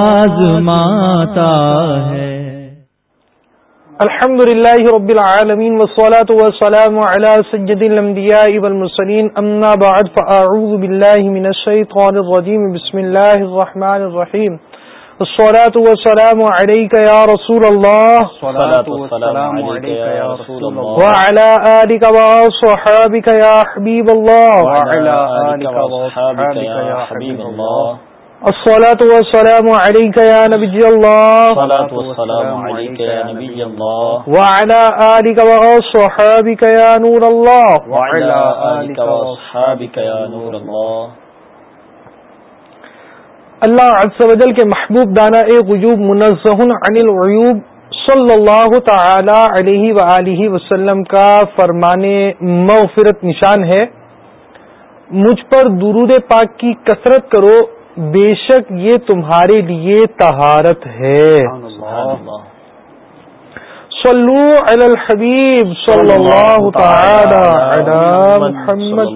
آزماتا ہے۔ الحمد للہ رب العالمین والصلاة والسلام على سجد الانبیاء والمرسلین اما بعد فاعوذ باللہ من الشیطان الرجیم بسم اللہ الرحمن الرحیم۔ الصلاة والسلام علیک یا رسول اللہ۔ وعلى آلك وصحابك يا حبیب اللہ۔ وعلى آلك وصحابك يا حبیب اللہ۔ الصلاة والسلام عليك يا نبي الله. الصلاة والسلام عليك يا نبي الله. وعلى آلك وأصحابك يا نور الله. وعلى آلك وأصحابك يا نور الله. اللہ عز و جل کے محبوب دانا غیوب منزہ عن العیوب صلی اللہ تعالی علیہ وآلہ وسلم کا فرمان مغفرت نشان ہے۔ مجھ پر درود پاک کی کثرت کرو بے شک یہ تمہارے لیے تہارت ہے۔ صلو علی الحبیب صلی اللہ تعالی علی محمد۔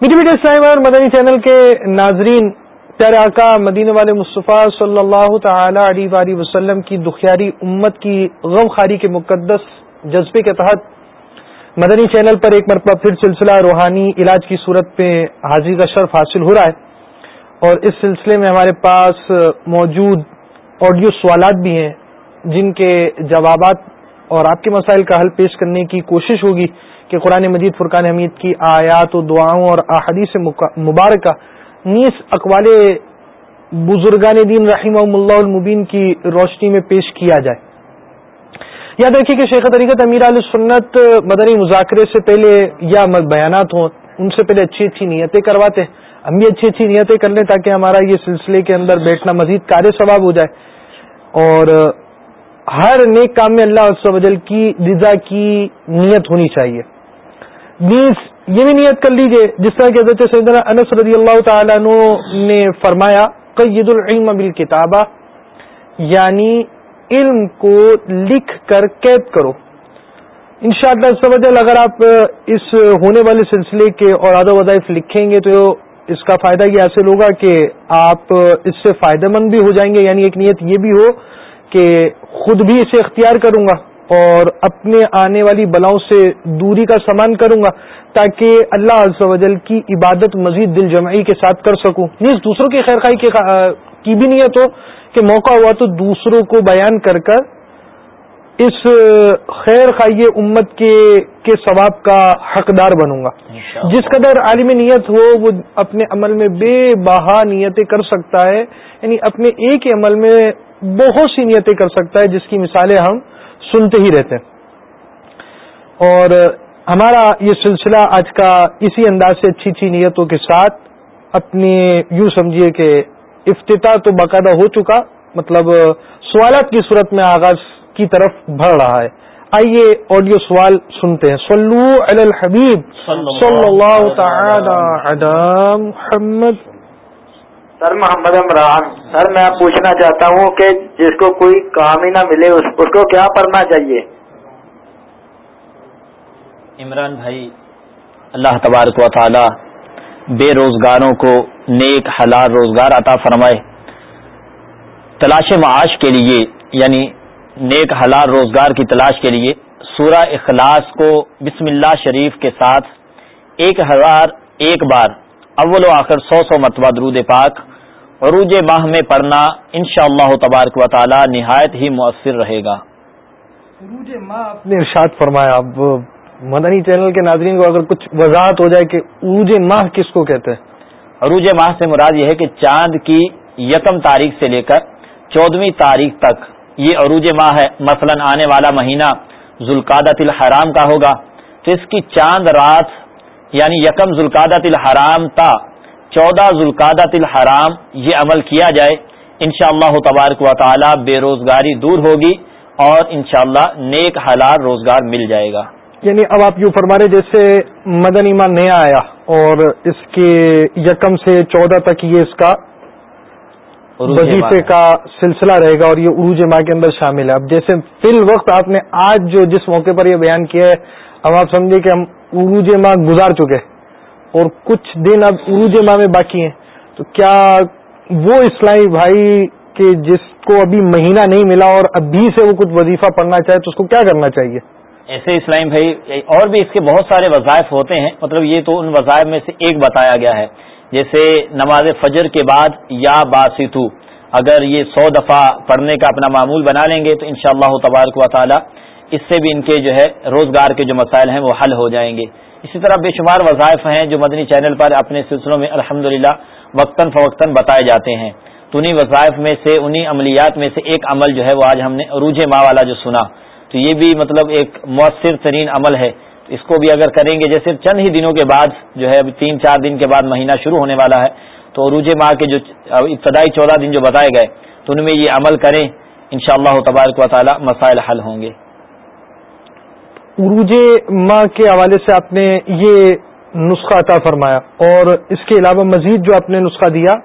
میٹھی میٹھے اسلام اور مدنی چینل کے ناظرین، پیارے آقا مدینہ والے مصطفیٰ صلی اللہ تعالی علیہ وسلم کی دخیاری امت کی غم خاری کے مقدس جذبے کے تحت مدنی چینل پر ایک مرتبہ پھر سلسلہ روحانی علاج کی صورت میں حاضری کا شرف حاصل ہو رہا ہے اور اس سلسلے میں ہمارے پاس موجود آڈیو سوالات بھی ہیں جن کے جوابات اور آپ کے مسائل کا حل پیش کرنے کی کوشش ہوگی کہ قرآن مجید فرقان حمید کی آیات و دعاؤں اور احادیث مبارکہ نیس اقوال بزرگان دین رحمہ اللہ المبین کی روشنی میں پیش کیا جائے۔ یاد رکھیے کہ شیخ طریقت امیر علیہ سنت مدنی مذاکرے سے پہلے یا بیانات ہوں، ان سے پہلے اچھی اچھی نیتیں کرواتے ہم بھی اچھی اچھی نیتیں کر لیں تاکہ ہمارا یہ سلسلے کے اندر بیٹھنا مزید کار ثواب ہو جائے۔ اور ہر نیک کام میں اللہ وجل کی رضا کی نیت ہونی چاہیے۔ نیز یہ بھی نیت کر لیجیے، جس طرح کہ حضرت سیدنا انس رضی اللہ تعالیٰ عنہ نے فرمایا قید العلم بالکتابہ یعنی علم کو لکھ کر قید کرو۔ ان شاء اللہ اگر آپ اس ہونے والے سلسلے کے اور آدھا وظائف لکھیں گے تو اس کا فائدہ یہ حاصل ہوگا کہ آپ اس سے فائدہ مند بھی ہو جائیں گے یعنی ایک نیت یہ بھی ہو کہ خود بھی اسے اختیار کروں گا اور اپنے آنے والی بلاؤں سے دوری کا سامان کروں گا تاکہ اللہ عز و جل کی عبادت مزید دل جمعی کے ساتھ کر سکوں۔ نیز دوسروں کی خیر خائی کی بھی نیت ہو۔ کہ موقع ہوا تو دوسروں کو بیان کر کر اس خیر خائی امت کے کے ثواب کا حقدار بنوں گا۔ جس قدر عالم نیت ہو وہ اپنے عمل میں بے بہا نیتیں کر سکتا ہے یعنی اپنے ایک ہی عمل میں بہت سی نیتیں کر سکتا ہے جس کی مثالیں ہم سنتے ہی رہتے ہیں۔ اور ہمارا یہ سلسلہ آج کا اسی انداز سے اچھی اچھی نیتوں کے ساتھ اپنی یوں سمجھیے کہ افتتاح تو باقاعدہ ہو چکا مطلب سوالات کی صورت میں آغاز کی طرف بڑھ رہا ہے۔ آئیے آڈیو سوال سنتے ہیں۔ صلو علی الحبیب۔ صلی اللہ تعالی علی محمد۔ سر محمد عمران سر میں پوچھنا چاہتا ہوں کہ جس کو کوئی کام ہی نہ ملے اس کو کیا پڑھنا چاہیے؟ عمران بھائی اللہ تبارک و تعالی بے روزگاروں کو نیک حلال روزگار عطا فرمائے۔ تلاش معاش کے لیے یعنی نیک حلال روزگار کی تلاش کے لیے سورہ اخلاص کو بسم اللہ شریف کے ساتھ ایک ہزار ایک بار اول و آخر سو سو مرتبہ درود پاک، عروج ماہ میں پڑھنا ان شاء اللہ تبارک و تعالی نہایت ہی مؤثر رہے گا۔ عروج ماہ نے ارشاد فرمایا، اب مدنی چینل کے ناظرین کو اگر کچھ وضاحت ہو جائے کہ عروج ماہ کس کو کہتے ہیں؟ عروج ماہ سے مراد یہ ہے کہ چاند کی یکم تاریخ سے لے کر چودہویں تاریخ تک یہ عروج ماہ ہے۔ مثلا آنے والا مہینہ ذوالقادت الحرام کا ہوگا۔ تو اس کی چاند رات یعنی یکم ذوالقادت الحرام تا چودہ ذوالقادت الحرام یہ عمل کیا جائے۔ انشاءاللہ اللہ تبارک و تعالی بے روزگاری دور ہوگی اور انشاءاللہ نیک حلال روزگار مل جائے گا۔ یعنی اب آپ یوں فرما رہے جیسے مدن ایمان نیا آیا اور اس کے یکم سے چودہ تک یہ اس کا وظیفے کا سلسلہ رہے گا اور یہ عروج ماہ کے اندر شامل ہے۔ اب جیسے فی الوقت آپ نے آج جو جس موقع پر یہ بیان کیا ہے اب آپ سمجھے کہ ہم عروج ماہ گزار چکے اور کچھ دن اب عروج ماہ میں باقی ہیں۔ تو کیا وہ اسلامی بھائی کہ جس کو ابھی مہینہ نہیں ملا اور ابھی سے وہ کچھ وظیفہ پڑھنا چاہے تو اس کو کیا کرنا چاہیے؟ ایسے اسلام بھائی اور بھی اس کے بہت سارے وظائف ہوتے ہیں مطلب یہ تو ان وظائف میں سے ایک بتایا گیا ہے۔ جیسے نماز فجر کے بعد، یا باسطو، اگر یہ سو دفعہ پڑھنے کا اپنا معمول بنا لیں گے تو ان شاء اللہ تبارک و تعالی اس سے بھی ان کے جو ہے روزگار کے جو مسائل ہیں وہ حل ہو جائیں گے۔ اسی طرح بے شمار وظائف ہیں جو مدنی چینل پر اپنے سلسلوں میں الحمد للہ وقتاً فوقتاً بتائے جاتے ہیں۔ تو انہیں وظائف میں سے انہیں عملیات میں سے ایک عمل جو ہے وہ آج ہم نے عروج ماں والا جو سنا۔ تو یہ بھی مطلب ایک مؤثر ترین عمل ہے۔ اس کو بھی اگر کریں گے جیسے چند ہی دنوں کے بعد جو ہے تین چار دن کے بعد مہینہ شروع ہونے والا ہے تو عروج ماہ کے جو ابتدائی چودہ دن جو بتائے گئے تو ان میں یہ عمل کریں۔ ان شاء اللہ تبارک و تعالی مسائل حل ہوں گے۔ عروج ماہ کے حوالے سے آپ نے یہ نسخہ عطا فرمایا اور اس کے علاوہ مزید جو آپ نے نسخہ دیا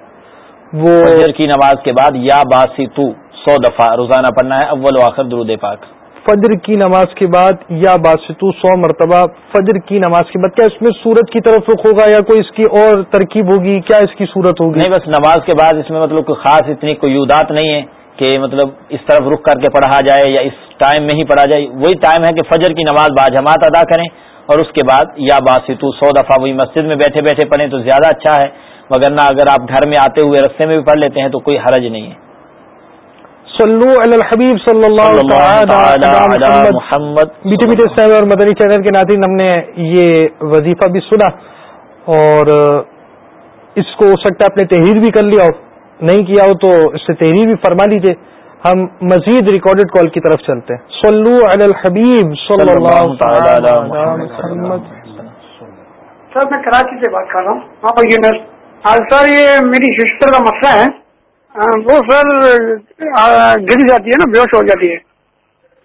وہ کی نماز کے بعد یا باسی تو سو دفعہ روزانہ پڑھنا ہے اول و آخر درود پاک۔ فجر کی نماز کے بعد یا باستو سو مرتبہ فجر کی نماز کے بعد، کیا اس میں سورت کی طرف رخ ہوگا یا کوئی اس کی اور ترکیب ہوگی؟ کیا اس کی صورت ہوگی؟ نہیں، بس نماز کے بعد اس میں مطلب کوئی خاص اتنی کوئی نہیں ہے کہ مطلب اس طرف رخ کر کے پڑھا جائے یا اس ٹائم میں ہی پڑھا جائے۔ وہی ٹائم ہے کہ فجر کی نماز با جماعت ادا کریں اور اس کے بعد یا باستو سو دفعہ وہی مسجد میں بیٹھے بیٹھے پڑھیں تو زیادہ اچھا ہے۔ مگر نہ، اگر آپ گھر میں آتے ہوئے رستے میں بھی پڑھ لیتے ہیں تو کوئی حرج نہیں ہے۔ صلو علی الحبیب صلی اللہ محمد. میٹھے میٹھے اسلام اور مدنی چینل کے ناظرین ہم نے یہ وظیفہ بھی سنا اور اس کو ہو سکتا ہے اپنے تحریر بھی کر لیا ہو نہیں کیا ہو تو اس سے تحریر بھی فرما لیجیے ہم مزید ریکارڈڈ کال کی طرف چلتے ہیں۔ صلو علی الحبیب صلی اللہ محمد سر میں کراچی سے بات کر رہا ہوں۔ سر یہ میری سسٹر کا مسئلہ ہے۔ وہ سر گر جاتی ہے نا، بے ہوش ہو جاتی ہے۔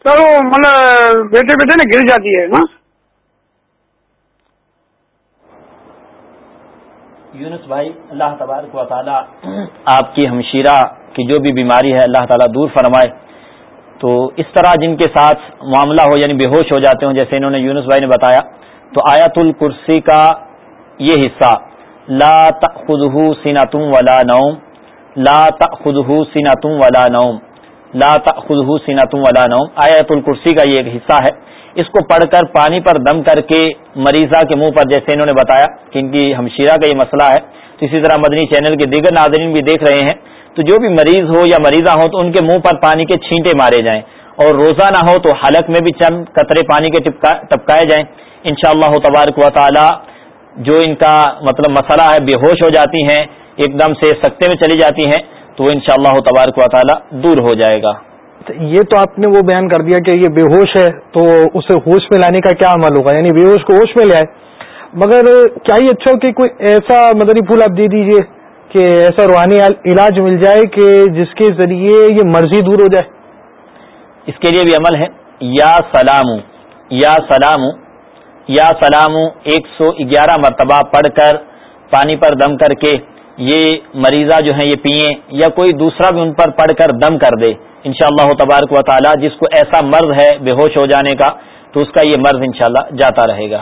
سر، وہ مطلب بیٹھے بیٹھے نا، گر جاتی ہے، نا۔ یونس بھائی، اللہ تبارک و تعالی آپ کی ہمشیرہ کی جو بھی بیماری ہے، اللہ تعالیٰ دور فرمائے۔ تو اس طرح جن کے ساتھ معاملہ ہو یعنی بے ہوش ہو جاتے ہوں، جیسے انہوں نے یونس بھائی نے بتایا، تو آیت الکرسی کا یہ حصہ، لا تأخذه سنة ولا نوم۔ لا تأخذه سنة ولا نوم. لا تأخذه سنة ولا نوم. آیت الکرسی کا یہ ایک حصہ ہے۔ اس کو پڑھ کر پانی پر دم کر کے مریضہ کے منہ پر جیسے انہوں نے بتایا کہ ان کی ہمشیرہ کا یہ مسئلہ ہے۔ تو اسی طرح مدنی چینل کے دیگر ناظرین بھی دیکھ رہے ہیں۔ تو جو بھی مریض ہو یا مریضہ ہو تو ان کے منہ پر پانی کے چھینٹے مارے جائیں۔ اور روزہ نہ ہو تو حلق میں بھی چند قطرے پانی کے ٹپکائے جائیں۔ انشاءاللہ اللہ تبارک و تعالی جو ان کا مطلب مسئلہ ہے، بے ہوش ہو جاتی ہیں۔ ایک دم سے سکتے میں چلی جاتی ہیں تو ان شاء اللہ تبارک و تعالی دور ہو جائے گا۔ یہ تو آپ نے وہ بیان کر دیا کہ یہ بے ہوش ہے تو اسے ہوش میں لانے کا کیا عمل ہوگا؟ یعنی بے ہوش کو ہوش میں لے آئے۔ مگر کیا ہی اچھا ہو کہ کوئی ایسا مدنی پھول آپ دے دیجیے کہ ایسا روحانی علاج مل جائے کہ جس کے ذریعے یہ مرضی دور ہو جائے۔ اس کے لیے بھی عمل ہے یا سلام یا سلام یا سلام ایک سو گیارہ مرتبہ پڑھ کر پانی پر دم کر کے یہ مریضہ جو ہیں یہ پئیں یا کوئی دوسرا بھی ان پر پڑھ کر دم کر دے انشاءاللہ اللہ تبارک و تعالی جس کو ایسا مرض ہے بے ہوش ہو جانے کا تو اس کا یہ مرض انشاءاللہ جاتا رہے گا۔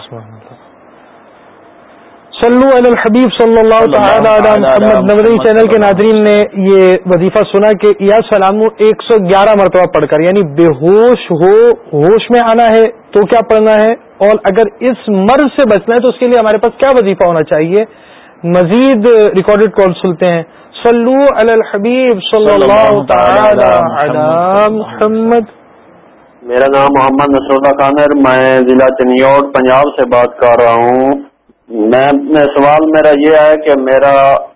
صلو علی الحبیب صلی اللہ تعالی محمد نوری چینل کے ناظرین نے یہ وظیفہ سنا کہ یا سلام ایک سو گیارہ مرتبہ پڑھ کر یعنی بے ہوش ہو ہوش میں آنا ہے تو کیا پڑھنا ہے؟ اور اگر اس مرض سے بچنا ہے تو اس کے لیے ہمارے پاس کیا وظیفہ ہونا چاہیے؟ مزید ریکارڈیڈ کال سنتے ہیں۔ صلو علی الحبیب صلی اللہ تعالی علی محمد. میرا نام محمد نصر اللہ خان ہے میں ضلع چنیوٹ پنجاب سے بات کر رہا ہوں۔ میں سوال میرا یہ ہے کہ میرا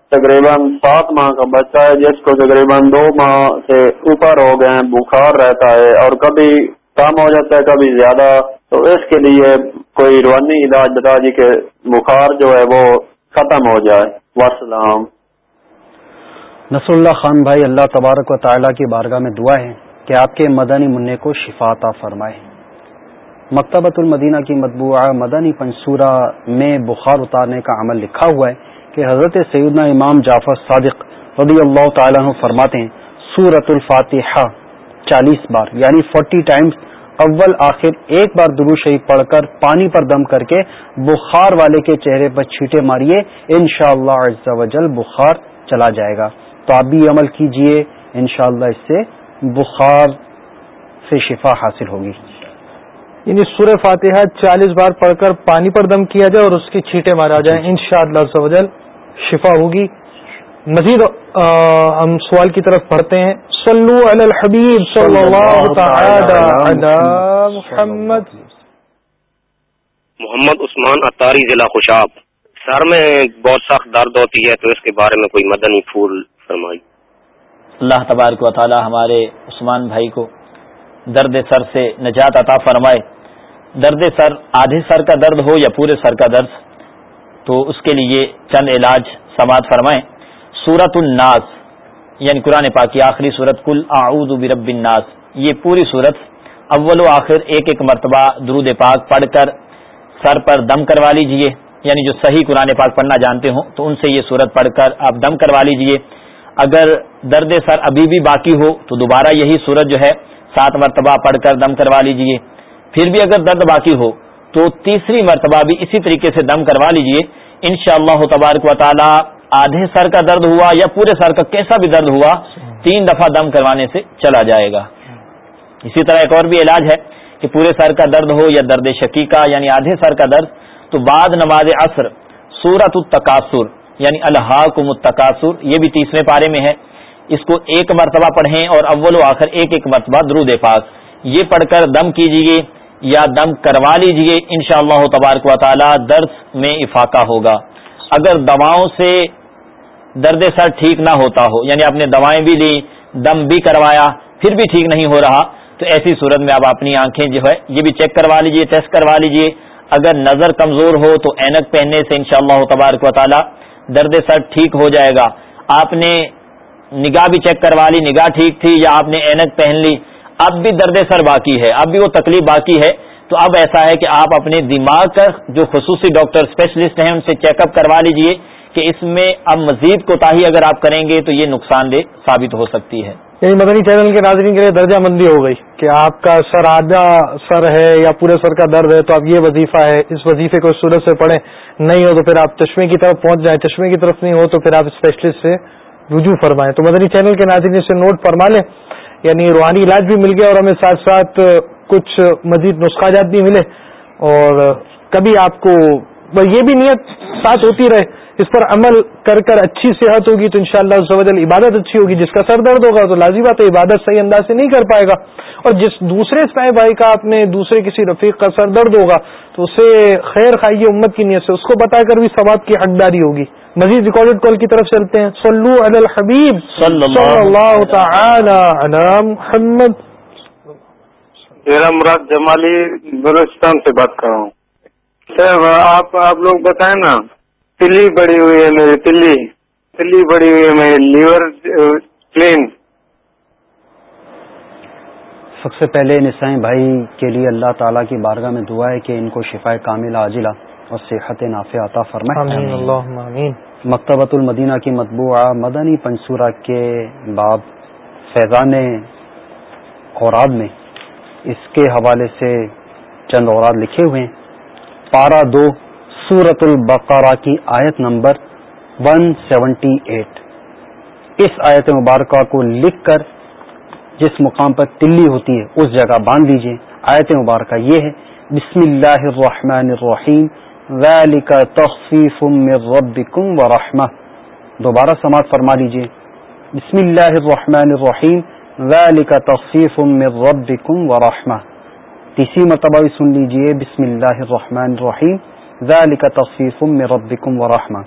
تقریباً سات ماہ کا بچہ ہے جس کو تقریباً دو ماہ سے اوپر ہو گئے ہیں بخار رہتا ہے اور کبھی کم ہو جاتا ہے کبھی زیادہ۔ تو اس کے لیے کوئی روانی علاج بتا جی کہ بخار جو ہے وہ ختم ہو جائے۔ وسلام۔ نصر اللہ خان بھائی، اللہ تبارک و تعالیٰ کی بارگاہ میں دعا ہے کہ آپ کے مدنی منع کو شفاطہ فرمائے۔ مکتبۃ المدینہ کی مطبوعہ مدنی پنصورہ میں بخار اتارنے کا عمل لکھا ہوا ہے کہ حضرت سیدنا امام جعفر صادق رضی اللہ تعالیٰ فرماتے ہیں سورت الفاتحہ چالیس بار یعنی فورٹی ٹائمز اول آخر ایک بار درو شریف پڑھ کر پانی پر دم کر کے بخار والے کے چہرے پر چھیٹے ماریے ان شاء اللہ بخار چلا جائے گا۔ تو آپ بھی عمل کیجیے، انشاءاللہ اس سے بخار سے شفا حاصل ہوگی۔ یعنی سورہ فاتحہ چالیس بار پڑھ کر پانی پر دم کیا جائے اور اس کی چھیٹے مارا جائے ان شاء اللہ شفا ہوگی۔ مزید ہم سوال کی طرف پڑھتے ہیں۔ صلو علی الحبیب صلی اللہ تعالی علی محمد. محمد. عثمان اتاری ضلع خوشاب. سر میں بہت سخت درد ہوتی ہے تو اس کے بارے میں کوئی مدنی پھول فرمائی۔ اللہ تبارک و تعالی ہمارے عثمان بھائی کو درد سر سے نجات عطا فرمائے۔ درد سر آدھے سر کا درد ہو یا پورے سر کا درد تو اس کے لیے چند علاج سماعت فرمائیں۔ سورت الناس یعنی قرآن پاک کی آخری صورت کل اعوذ برب الناس. یہ پوری صورت اول و آخر ایک ایک مرتبہ درود پاک پڑھ کر سر پر دم کروا لیجیے. یعنی جو صحیح قرآن پاک پڑھنا جانتے ہوں، تو ان سے یہ صورت پڑھ کر آپ دم کروا لیجیے. اگر درد سر ابھی بھی باقی ہو، تو دوبارہ یہی صورت جو ہے سات مرتبہ پڑھ کر دم کروا لیجیے. پھر بھی اگر درد باقی ہو، تو تیسری مرتبہ بھی اسی طریقے سے دم کروا لیجیے. ان شاء اللہ تبارک و تعالی آدھے سر کا درد ہوا یا پورے سر کا کیسا بھی درد ہوا، تین دفعہ دم کروانے سے چلا جائے گا۔ اسی طرح ایک اور بھی علاج ہے کہ پورے سر کا درد ہو یا درد شکیقہ یعنی آدھے سر کا درد، تو بعد نماز عصر سورت التقاصر یعنی الحاق متقاصر یہ بھی تیسرے پارے میں ہے۔ اس کو ایک مرتبہ پڑھیں اور اول و آخر ایک ایک مرتبہ درود پاک۔ یہ پڑھ کر دم کیجیے یا دم کروا لیجیے ان شاء اللہ تبارک و تعالی درد میں افاقہ ہوگا۔ اگر دواؤں سے درد سر ٹھیک نہ ہوتا ہو یعنی آپ نے دوائیں بھی لی دم بھی کروایا، پھر بھی ٹھیک نہیں ہو رہا، تو ایسی صورت میں آپ اپنی آنکھیں جو ہے، یہ بھی چیک کروا لیجیے ٹیسٹ کروا لیجیے اگر نظر کمزور ہو تو اینک پہننے سے انشاءاللہ اللہ تبارک و تعالی درد سر ٹھیک ہو جائے گا۔ آپ نے نگاہ بھی چیک کروا لی، نگاہ ٹھیک تھی، یا آپ نے اینک پہن لی، اب بھی درد سر باقی ہے، اب بھی وہ تکلیف باقی ہے۔ تو اب ایسا ہے کہ آپ اپنے دماغ کا جو خصوصی ڈاکٹر اسپیشلسٹ ہیں، ان سے چیک اپ کروا لیجیے۔ کہ اس میں اب مزید کوتاہی اگر آپ کریں گے تو یہ نقصان دہ ثابت ہو سکتی ہے۔ یعنی مدنی چینل کے ناظرین کے لیے درجہ مندی ہو گئی کہ آپ کا سر آدھا سر ہے یا پورے سر کا درد ہے تو اب یہ وظیفہ ہے۔ اس وظیفے کو صورت سے پڑھیں۔ نہیں ہو تو پھر آپ چشمے کی طرف پہنچ جائیں۔ چشمے کی طرف نہیں ہو تو پھر آپ اسپیشلسٹ سے رجوع فرمائیں۔ تو مدنی چینل کے ناظرین سے نوٹ فرما لیں۔ یعنی روحانی علاج بھی مل گیا اور ہمیں ساتھ ساتھ کچھ مزید نسخہ جات بھی ملے۔ اور کبھی آپ کو یہ بھی نیت ساتھ ہوتی رہے۔ اس پر عمل کر کر اچھی صحت ہوگی تو انشاءاللہ شاء اللہ عبادت اچھی ہوگی جس کا سر درد ہوگا تو لازمی بات ہے عبادت صحیح انداز سے نہیں کر پائے گا۔ اور جس دوسرے سائے بھائی کا اپنے دوسرے کسی رفیق کا سر درد ہوگا تو اسے خیر خائیے امت کی نیت سے اس کو بتا کر بھی ثواب کی حقداری ہوگی۔ مزید ریکارڈیڈ کال کی طرف چلتے ہیں۔ صلو علی الحبیب۔ صلی اللہ تعالی علی محمد۔ میرا مراد جمالی بلوچستان سے بات کر رہا ہوں۔ سر آپ آپ لوگ بتائیں نا۔ تلی بڑی ہوئی ہے میری تلی۔ تلی بڑی ہوئی ہے میری لیور کلین سب سے پہلے نسائیں بھائی کے لیے اللہ تعالیٰ کی بارگاہ میں دعا ہے کہ ان کو شفا کامل عاجلہ اور صحت نافع عطا فرمائے۔ مکتبۃ المدینہ کی مطبوعہ مدنی پنصورہ کے باب فیضان اوراد میں اس کے حوالے سے چند اوراد لکھے ہوئے ہیں۔ پارا دو سورت البقرہ کی آیت نمبر 178 اس آیت مبارکہ کو لکھ کر جس مقام پر تلی ہوتی ہے، اس جگہ باندھ لیجیے آیت مبارکہ یہ ہے، بسم اللہ الرحمن الرحیم۔ ذالک تخفیف من ربکم ورحمہ۔ دوبارہ سماعت فرما لیجیے۔ بسم اللہ الرحمن الرحیم۔ ذالک تخفیف من ربکم ورحمہ۔ تیسری مرتبہ بھی سن لیجیے۔ بسم اللہ الرحمن الرحیم۔ ذالک تخفیف من ربکم ورحمہ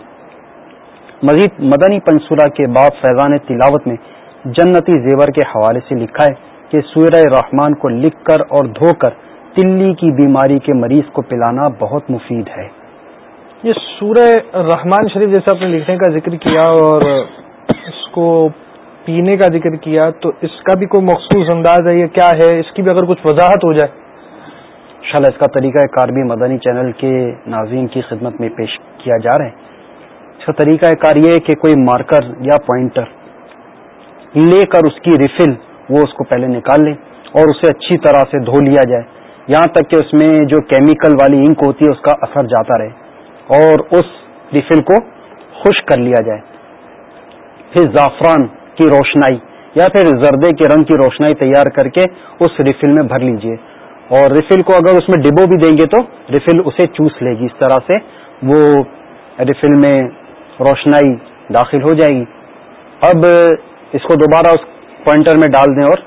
مزید مدنی پنسورہ کے بعد فیضان تلاوت میں جنتی زیور کے حوالے سے لکھا ہے کہ سورہ رحمان کو لکھ کر اور دھو کر تلی کی بیماری کے مریض کو پلانا بہت مفید ہے۔ یہ سورہ رحمان شریف جیسے آپ نے لکھنے کا ذکر کیا اور اس کو پینے کا ذکر کیا تو اس کا بھی کوئی مخصوص انداز ہے یہ کیا ہے؟ اس کی بھی اگر کچھ وضاحت ہو جائے۔ شاء اس کا طریقہ کار بھی مدنی چینل کے ناظرین کی خدمت میں پیش کیا جا رہا ہے۔ اس کا طریقہ کار یہ ہے کہ کوئی مارکر یا پوائنٹر لے کر اس کی ریفل وہ اس کو پہلے نکال لے اور اسے اچھی طرح سے دھو لیا جائے۔ یہاں تک کہ اس میں جو کیمیکل والی انک ہوتی ہے اس کا اثر جاتا رہے اور اس ریفل کو خشک کر لیا جائے۔ پھر زعفران کی روشنائی یا پھر زردے کے رنگ کی روشنائی تیار کر کے اس ریفل میں بھر لیجیے۔ اور ریفل کو اگر اس میں ڈبو بھی دیں گے تو ریفل اسے چوس لے گی۔ اس طرح سے وہ ریفل میں روشنائی داخل ہو جائے گی۔ اب اس کو دوبارہ اس پوائنٹر میں ڈال دیں اور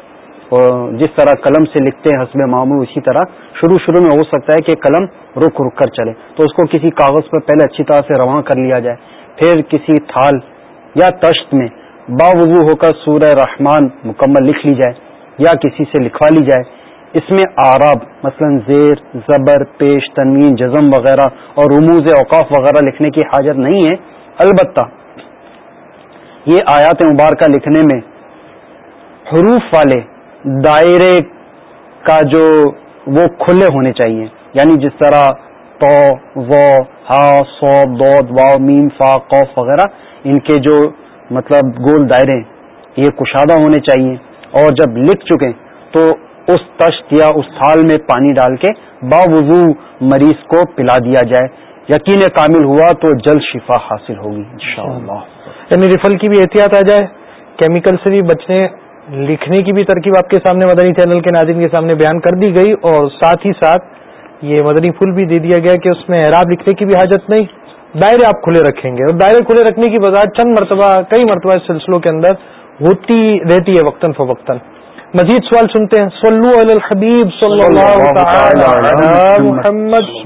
جس طرح قلم سے لکھتے ہیں حسب معمول، اسی طرح شروع شروع میں ہو سکتا ہے کہ قلم رک رک کر چلے۔ تو اس کو کسی کاغذ پر پہلے اچھی طرح سے رواں کر لیا جائے۔ پھر کسی تھال یا تشت میں باوضو ہو کر سورہ رحمان مکمل لکھ لی جائے یا کسی سے لکھوا لی جائے۔ اس میں آراب، مثلا زیر، زبر، پیش، تنوین، جزم وغیرہ اور رموز اوقاف وغیرہ لکھنے کی حاجت نہیں ہے۔ البتہ یہ آیات مبارکہ لکھنے میں حروف والے دائرے کا جو وہ کھلے ہونے چاہیے یعنی جس طرح تو، و، ہا، سو، دود وا میم، فا، قوف وغیرہ، ان کے جو مطلب گول دائرے یہ کشادہ ہونے چاہیے۔ اور جب لکھ چکے تو اس تشت یا اس تھال میں پانی ڈال کے باوضو مریض کو پلا دیا جائے۔ یقین کامل ہوا تو جلد شفا حاصل ہوگی، انشاءاللہ۔ یعنی ریفل کی بھی احتیاط آ جائے، کیمیکل سے بھی بچنے، لکھنے کی بھی ترکیب آپ کے سامنے مدنی چینل کے ناظرین کے سامنے بیان کر دی گئی اور ساتھ ہی ساتھ یہ مدنی پھول بھی دے دیا گیا کہ اس میں اعراب لکھنے کی بھی حاجت نہیں، دائرے آپ کھلے رکھیں گے۔ اور دائرے کھلے رکھنے کی وضاحت چند مرتبہ، کئی مرتبہ اس سلسلوں کے اندر ہوتی رہتی ہے وقتاً فوقتاً۔ مزید سوال سنتے ہیں۔ صلو علی الحبیب صلی اللہ محمد۔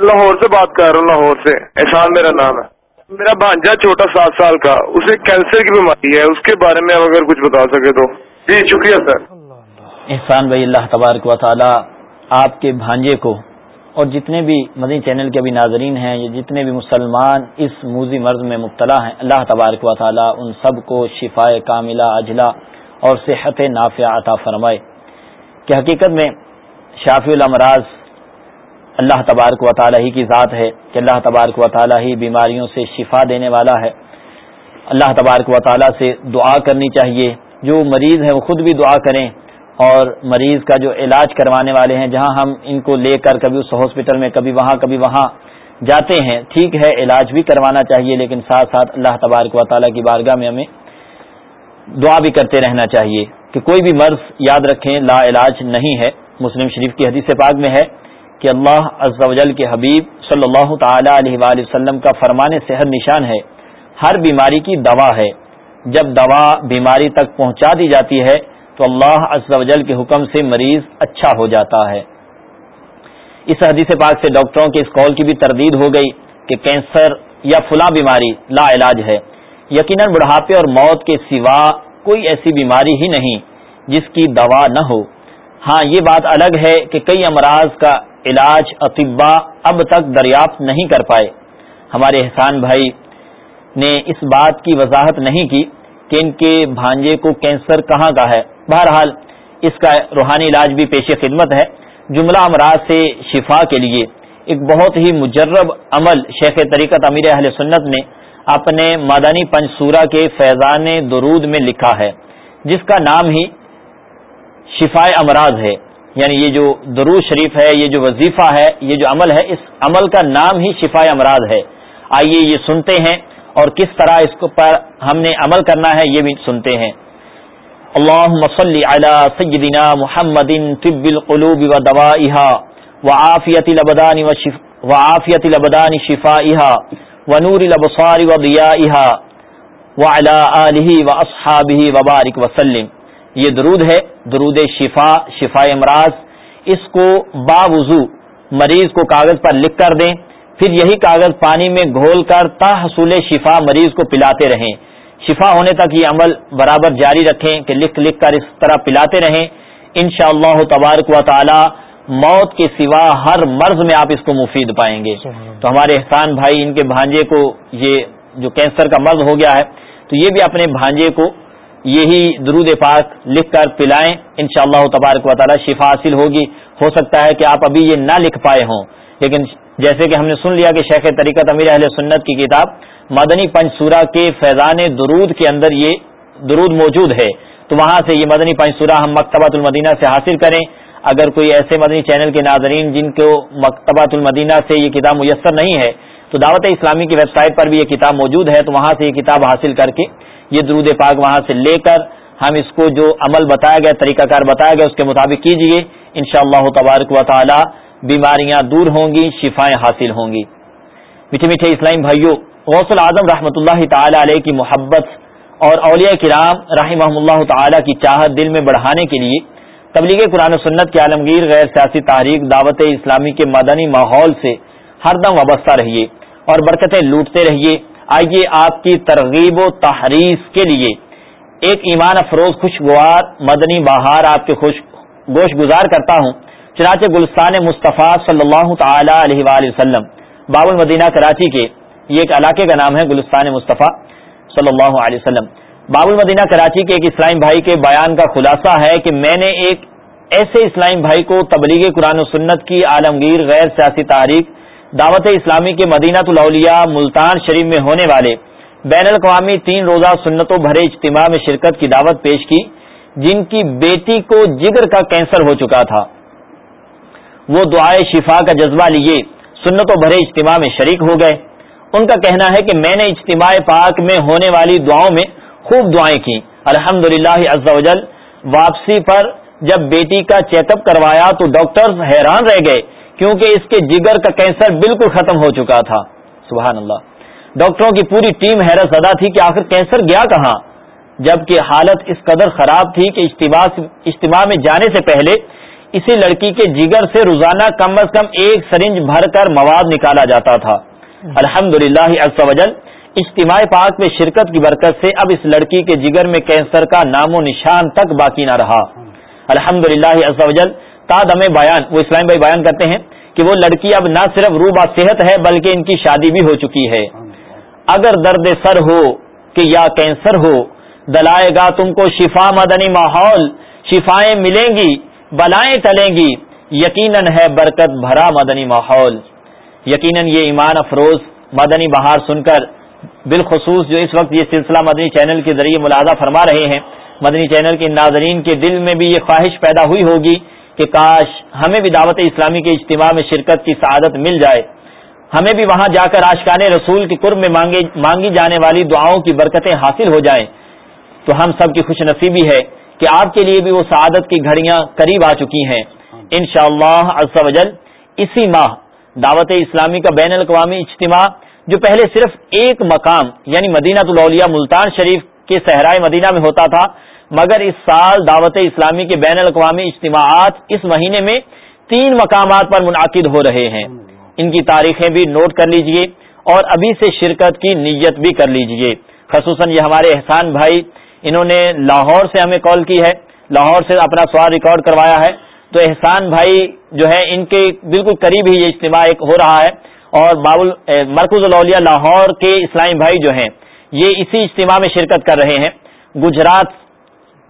لاہور سے بات کر رہا ہوں لاہور سے۔ احسان میرا نام ہے۔ میرا بھانجا چھوٹا سات سال کا اسے کینسر کی بیماری ہے اس کے بارے میں اگر کچھ بتا سکے تو۔ جی شکریہ سر۔ احسان بھائی اللہ تبارک و تعالی آپ کے بھانجے کو اور جتنے بھی مدنی چینل کے ابھی ناظرین ہیں یا جتنے بھی مسلمان اس موزی مرض میں مبتلا ہیں اللہ تبارک و تعالی ان سب کو شفا کاملہ اجلا اور صحت نافع عطا فرمائے کہ حقیقت میں شافی الامراض اللہ تبارک و تعالیٰ ہی کی ذات ہے کہ اللہ تبارک و تعالیٰ ہی بیماریوں سے شفا دینے والا ہے اللہ تبارک و تعالیٰ سے دعا کرنی چاہیے جو مریض ہیں وہ خود بھی دعا کریں اور مریض کا جو علاج کروانے والے ہیں جہاں ہم ان کو لے کر کبھی اس ہاسپٹل میں کبھی وہاں کبھی وہاں جاتے ہیں ٹھیک ہے علاج بھی کروانا چاہیے لیکن ساتھ ساتھ اللہ تبارک و تعالیٰ کی بارگاہ میں ہمیں دعا بھی کرتے رہنا چاہیے کہ کوئی بھی مرض یاد رکھیں، لا علاج نہیں ہے۔ مسلم شریف کی حدیث پاک میں ہے کہ اللہ عز و جل کے حبیب صلی اللہ تعالی علیہ وآلہ وسلم کا فرمان صحت نشان ہے۔ ہر بیماری کی دوا ہے۔ جب دوا بیماری تک پہنچا دی جاتی ہے تو اللہ عز و جل کے حکم سے مریض اچھا ہو جاتا ہے۔ اس حدیث پاک سے ڈاکٹروں کے اس قول کی بھی تردید ہو گئی کہ کینسر یا فلاں بیماری لا علاج ہے۔ یقیناً بڑھاپے اور موت کے سوا کوئی ایسی بیماری ہی نہیں جس کی دوا نہ ہو۔ ہاں یہ بات الگ ہے کہ کئی امراض کا علاج اطبا اب تک دریافت نہیں کر پائے۔ ہمارے احسان بھائی نے اس بات کی وضاحت نہیں کی کہ ان کے بھانجے کو کینسر کہاں کا ہے۔ بہرحال، اس کا روحانی علاج بھی پیش خدمت ہے۔ جملہ امراض سے شفا کے لیے ایک بہت ہی مجرب عمل شیخ طریقت امیر اہل سنت نے اپنے مادانی پنجسورا کے فیضان درود میں لکھا ہے، جس کا نام ہی شفا امراض ہے۔ یعنی یہ جو درود شریف ہے، یہ جو وظیفہ ہے، یہ جو عمل ہے، اس عمل کا نام ہی شفا امراض ہے۔ آئیے یہ سنتے ہیں اور کس طرح اس پر ہم نے عمل کرنا ہے، یہ بھی سنتے ہیں۔ اللہ مسلی علی سیدنا محمد طب القلوب و دوائها وعافیت الابدان و شف وعافیت الابدان شفائها ونور الابصار و وعلى آلہ و وبارک وسلم. یہ درود ہے، درود شفا شفا امراض. اس کو باوضو مریض کو کاغذ پر لکھ کر دیں، پھر یہی کاغذ پانی میں گھول کر تا حصول شفا مریض کو پلاتے رہیں۔ شفا ہونے تک یہ عمل برابر جاری رکھیں کہ لکھ لکھ کر اس طرح پلاتے رہیں۔ ان شاء اللہ تبارک و تعالی موت کے سوا ہر مرض میں آپ اس کو مفید پائیں گے۔ تو ہمارے احسان بھائی ان کے بھانجے کو یہ جو کینسر کا مرض ہو گیا ہے تو یہ بھی اپنے بھانجے کو یہی درود پاک لکھ کر پلائیں۔ ان شاء اللہ تبارک و تعالی شفا حاصل ہوگی۔ ہو سکتا ہے کہ آپ ابھی یہ نہ لکھ پائے ہوں۔ لیکن جیسے کہ ہم نے سن لیا کہ شیخ طریقت امیر اہل سنت کی کتاب مدنی پنچ سورہ کے فیضان درود کے اندر یہ درود موجود ہے۔ تو وہاں سے یہ مدنی پنچ سورہ ہم مکتبۃ المدینہ سے حاصل کریں۔ اگر کوئی ایسے مدنی چینل کے ناظرین جن کو مکتبۃ المدینہ سے یہ کتاب میسر نہیں ہے، تو دعوت اسلامی کی ویب سائٹ پر بھی یہ کتاب موجود ہے، تو وہاں سے یہ کتاب حاصل کر کے یہ درود پاک وہاں سے لے کر ہم اس کو جو عمل بتایا گیا، طریقہ کار بتایا گیا، اس کے مطابق کیجیے ان شاء اللہ تبارک و تعالی بیماریاں دور ہوں گی، شفائیں حاصل ہوں گی۔ میٹھے میٹھے اسلام بھائیوں غوث العظم رحمۃ اللہ تعالی علیہ کی محبت اور اولیاء کرام رحمہ اللہ تعالی کی چاہت دل میں بڑھانے کے لیے تبلیغ قرآن و سنت کے عالمگیر غیر سیاسی تحریک دعوت اسلامی کے مدنی ماحول سے ہر دم وابستہ رہیے اور برکتیں لوٹتے رہیے۔ آئیے آپ کی ترغیب و تحریف کے لیے۔ ایک ایمان افروز خوشگوار مدنی بہار آپ کے خوش گوش گزار کرتا ہوں۔ چنانچہ گلستان مصطفیٰ صلی اللہ تعالی علیہ وآلہ وسلم باب المدینہ کراچی کے، یہ ایک علاقے کا نام ہے گلستان مصطفیٰ صلی اللہ علیہ وسلم۔ باب المدینہ کراچی کے ایک اسلام بھائی کے بیان کا خلاصہ ہے کہ میں نے ایک ایسے اسلام بھائی کو تبلیغ قرآن و سنت کی عالمگیر غیر سیاسی تاریخ، دعوت اسلامی کے مدینہ الاولیاء ملتان شریف میں ہونے والے بین الاقوامی تین روزہ سنتوں بھرے اجتماع میں شرکت کی دعوت پیش کی، جن کی بیٹی کو جگر کا کینسر ہو چکا تھا۔ وہ دعائے شفا کا جذبہ لیے سنتوں بھرے اجتماع میں شریک ہو گئے۔ ان کا کہنا ہے کہ میں نے اجتماع پاک میں ہونے والی دعاؤں میں خوب دعائیں کی الحمد للہ واپسی پر جب بیٹی کا چیک اپ کروایا تو ڈاکٹر حیران رہ گئے، کیونکہ اس کے جگر کا کینسر بالکل ختم ہو چکا تھا۔ سبحان اللہ ڈاکٹروں کی پوری ٹیم حیرت زدہ تھی کہ آخر کینسر گیا کہاں؟ جبکہ حالت اس قدر خراب تھی کہ اجتماع میں جانے سے پہلے اسی لڑکی کے جگر سے روزانہ کم از کم ایک سرنج بھر کر مواد نکالا جاتا تھا۔ الحمد للہ اجتماع پاک میں شرکت کی برکت سے اب اس لڑکی کے جگر میں کینسر کا نام و نشان تک باقی نہ رہا۔ الحمد للہ تاد ہمیں بیان، وہ اسلام بھائی بیان کرتے ہیں کہ وہ لڑکی اب نہ صرف روبا صحت ہے بلکہ ان کی شادی بھی ہو چکی ہے۔ اگر درد سر ہو کہ یا کینسر ہو، دلائے گا تم کو شفا مدنی ماحول، شفائیں ملیں گی، بلائیں ٹلیں گی۔ یقیناً ہے برکت بھرا مدنی ماحول۔ یقیناً یہ ایمان افروز، مدنی بہار سن کر بالخصوص جو اس وقت یہ سلسلہ مدنی چینل کے ذریعے ملازہ فرما رہے ہیں۔ مدنی چینل کے ناظرین کے دل میں بھی یہ خواہش پیدا ہوئی ہوگی کہ کاش ہمیں بھی دعوت اسلامی کے اجتماع میں شرکت کی سعادت مل جائے۔ ہمیں بھی وہاں جا کر آشقان رسول کے قرب میں مانگی جانے والی دعاؤں کی برکتیں حاصل ہو جائیں۔ تو ہم سب کی خوش نصیبی ہے کہ آپ کے لیے بھی وہ سعادت کی گھڑیاں قریب آ چکی ہیں۔ ان شاء اللہ اسی ماہ دعوت اسلامی کا بین الاقوامی اجتماع جو پہلے صرف ایک مقام یعنی مدینہ الاولیاء ملتان شریف کے صحرائے مدینہ میں ہوتا تھا، مگر اس سال دعوت اسلامی کے بین الاقوامی اجتماعات اس مہینے میں تین مقامات پر منعقد ہو رہے ہیں۔ ان کی تاریخیں بھی نوٹ کر لیجیے اور ابھی سے شرکت کی نیت بھی کر لیجیے۔ خصوصاً یہ ہمارے احسان بھائی، انہوں نے لاہور سے ہمیں کال کی ہے، لاہور سے اپنا سوال ریکارڈ کروایا ہے۔ تو احسان بھائی جو ہے ان کے بالکل قریب ہی یہ اجتماع ایک ہو رہا ہے۔ اور بابل مرکز الاولیاء لاہور کے اسلامی بھائی جو ہیں، یہ اسی اجتماع میں شرکت کر رہے ہیں۔ گجرات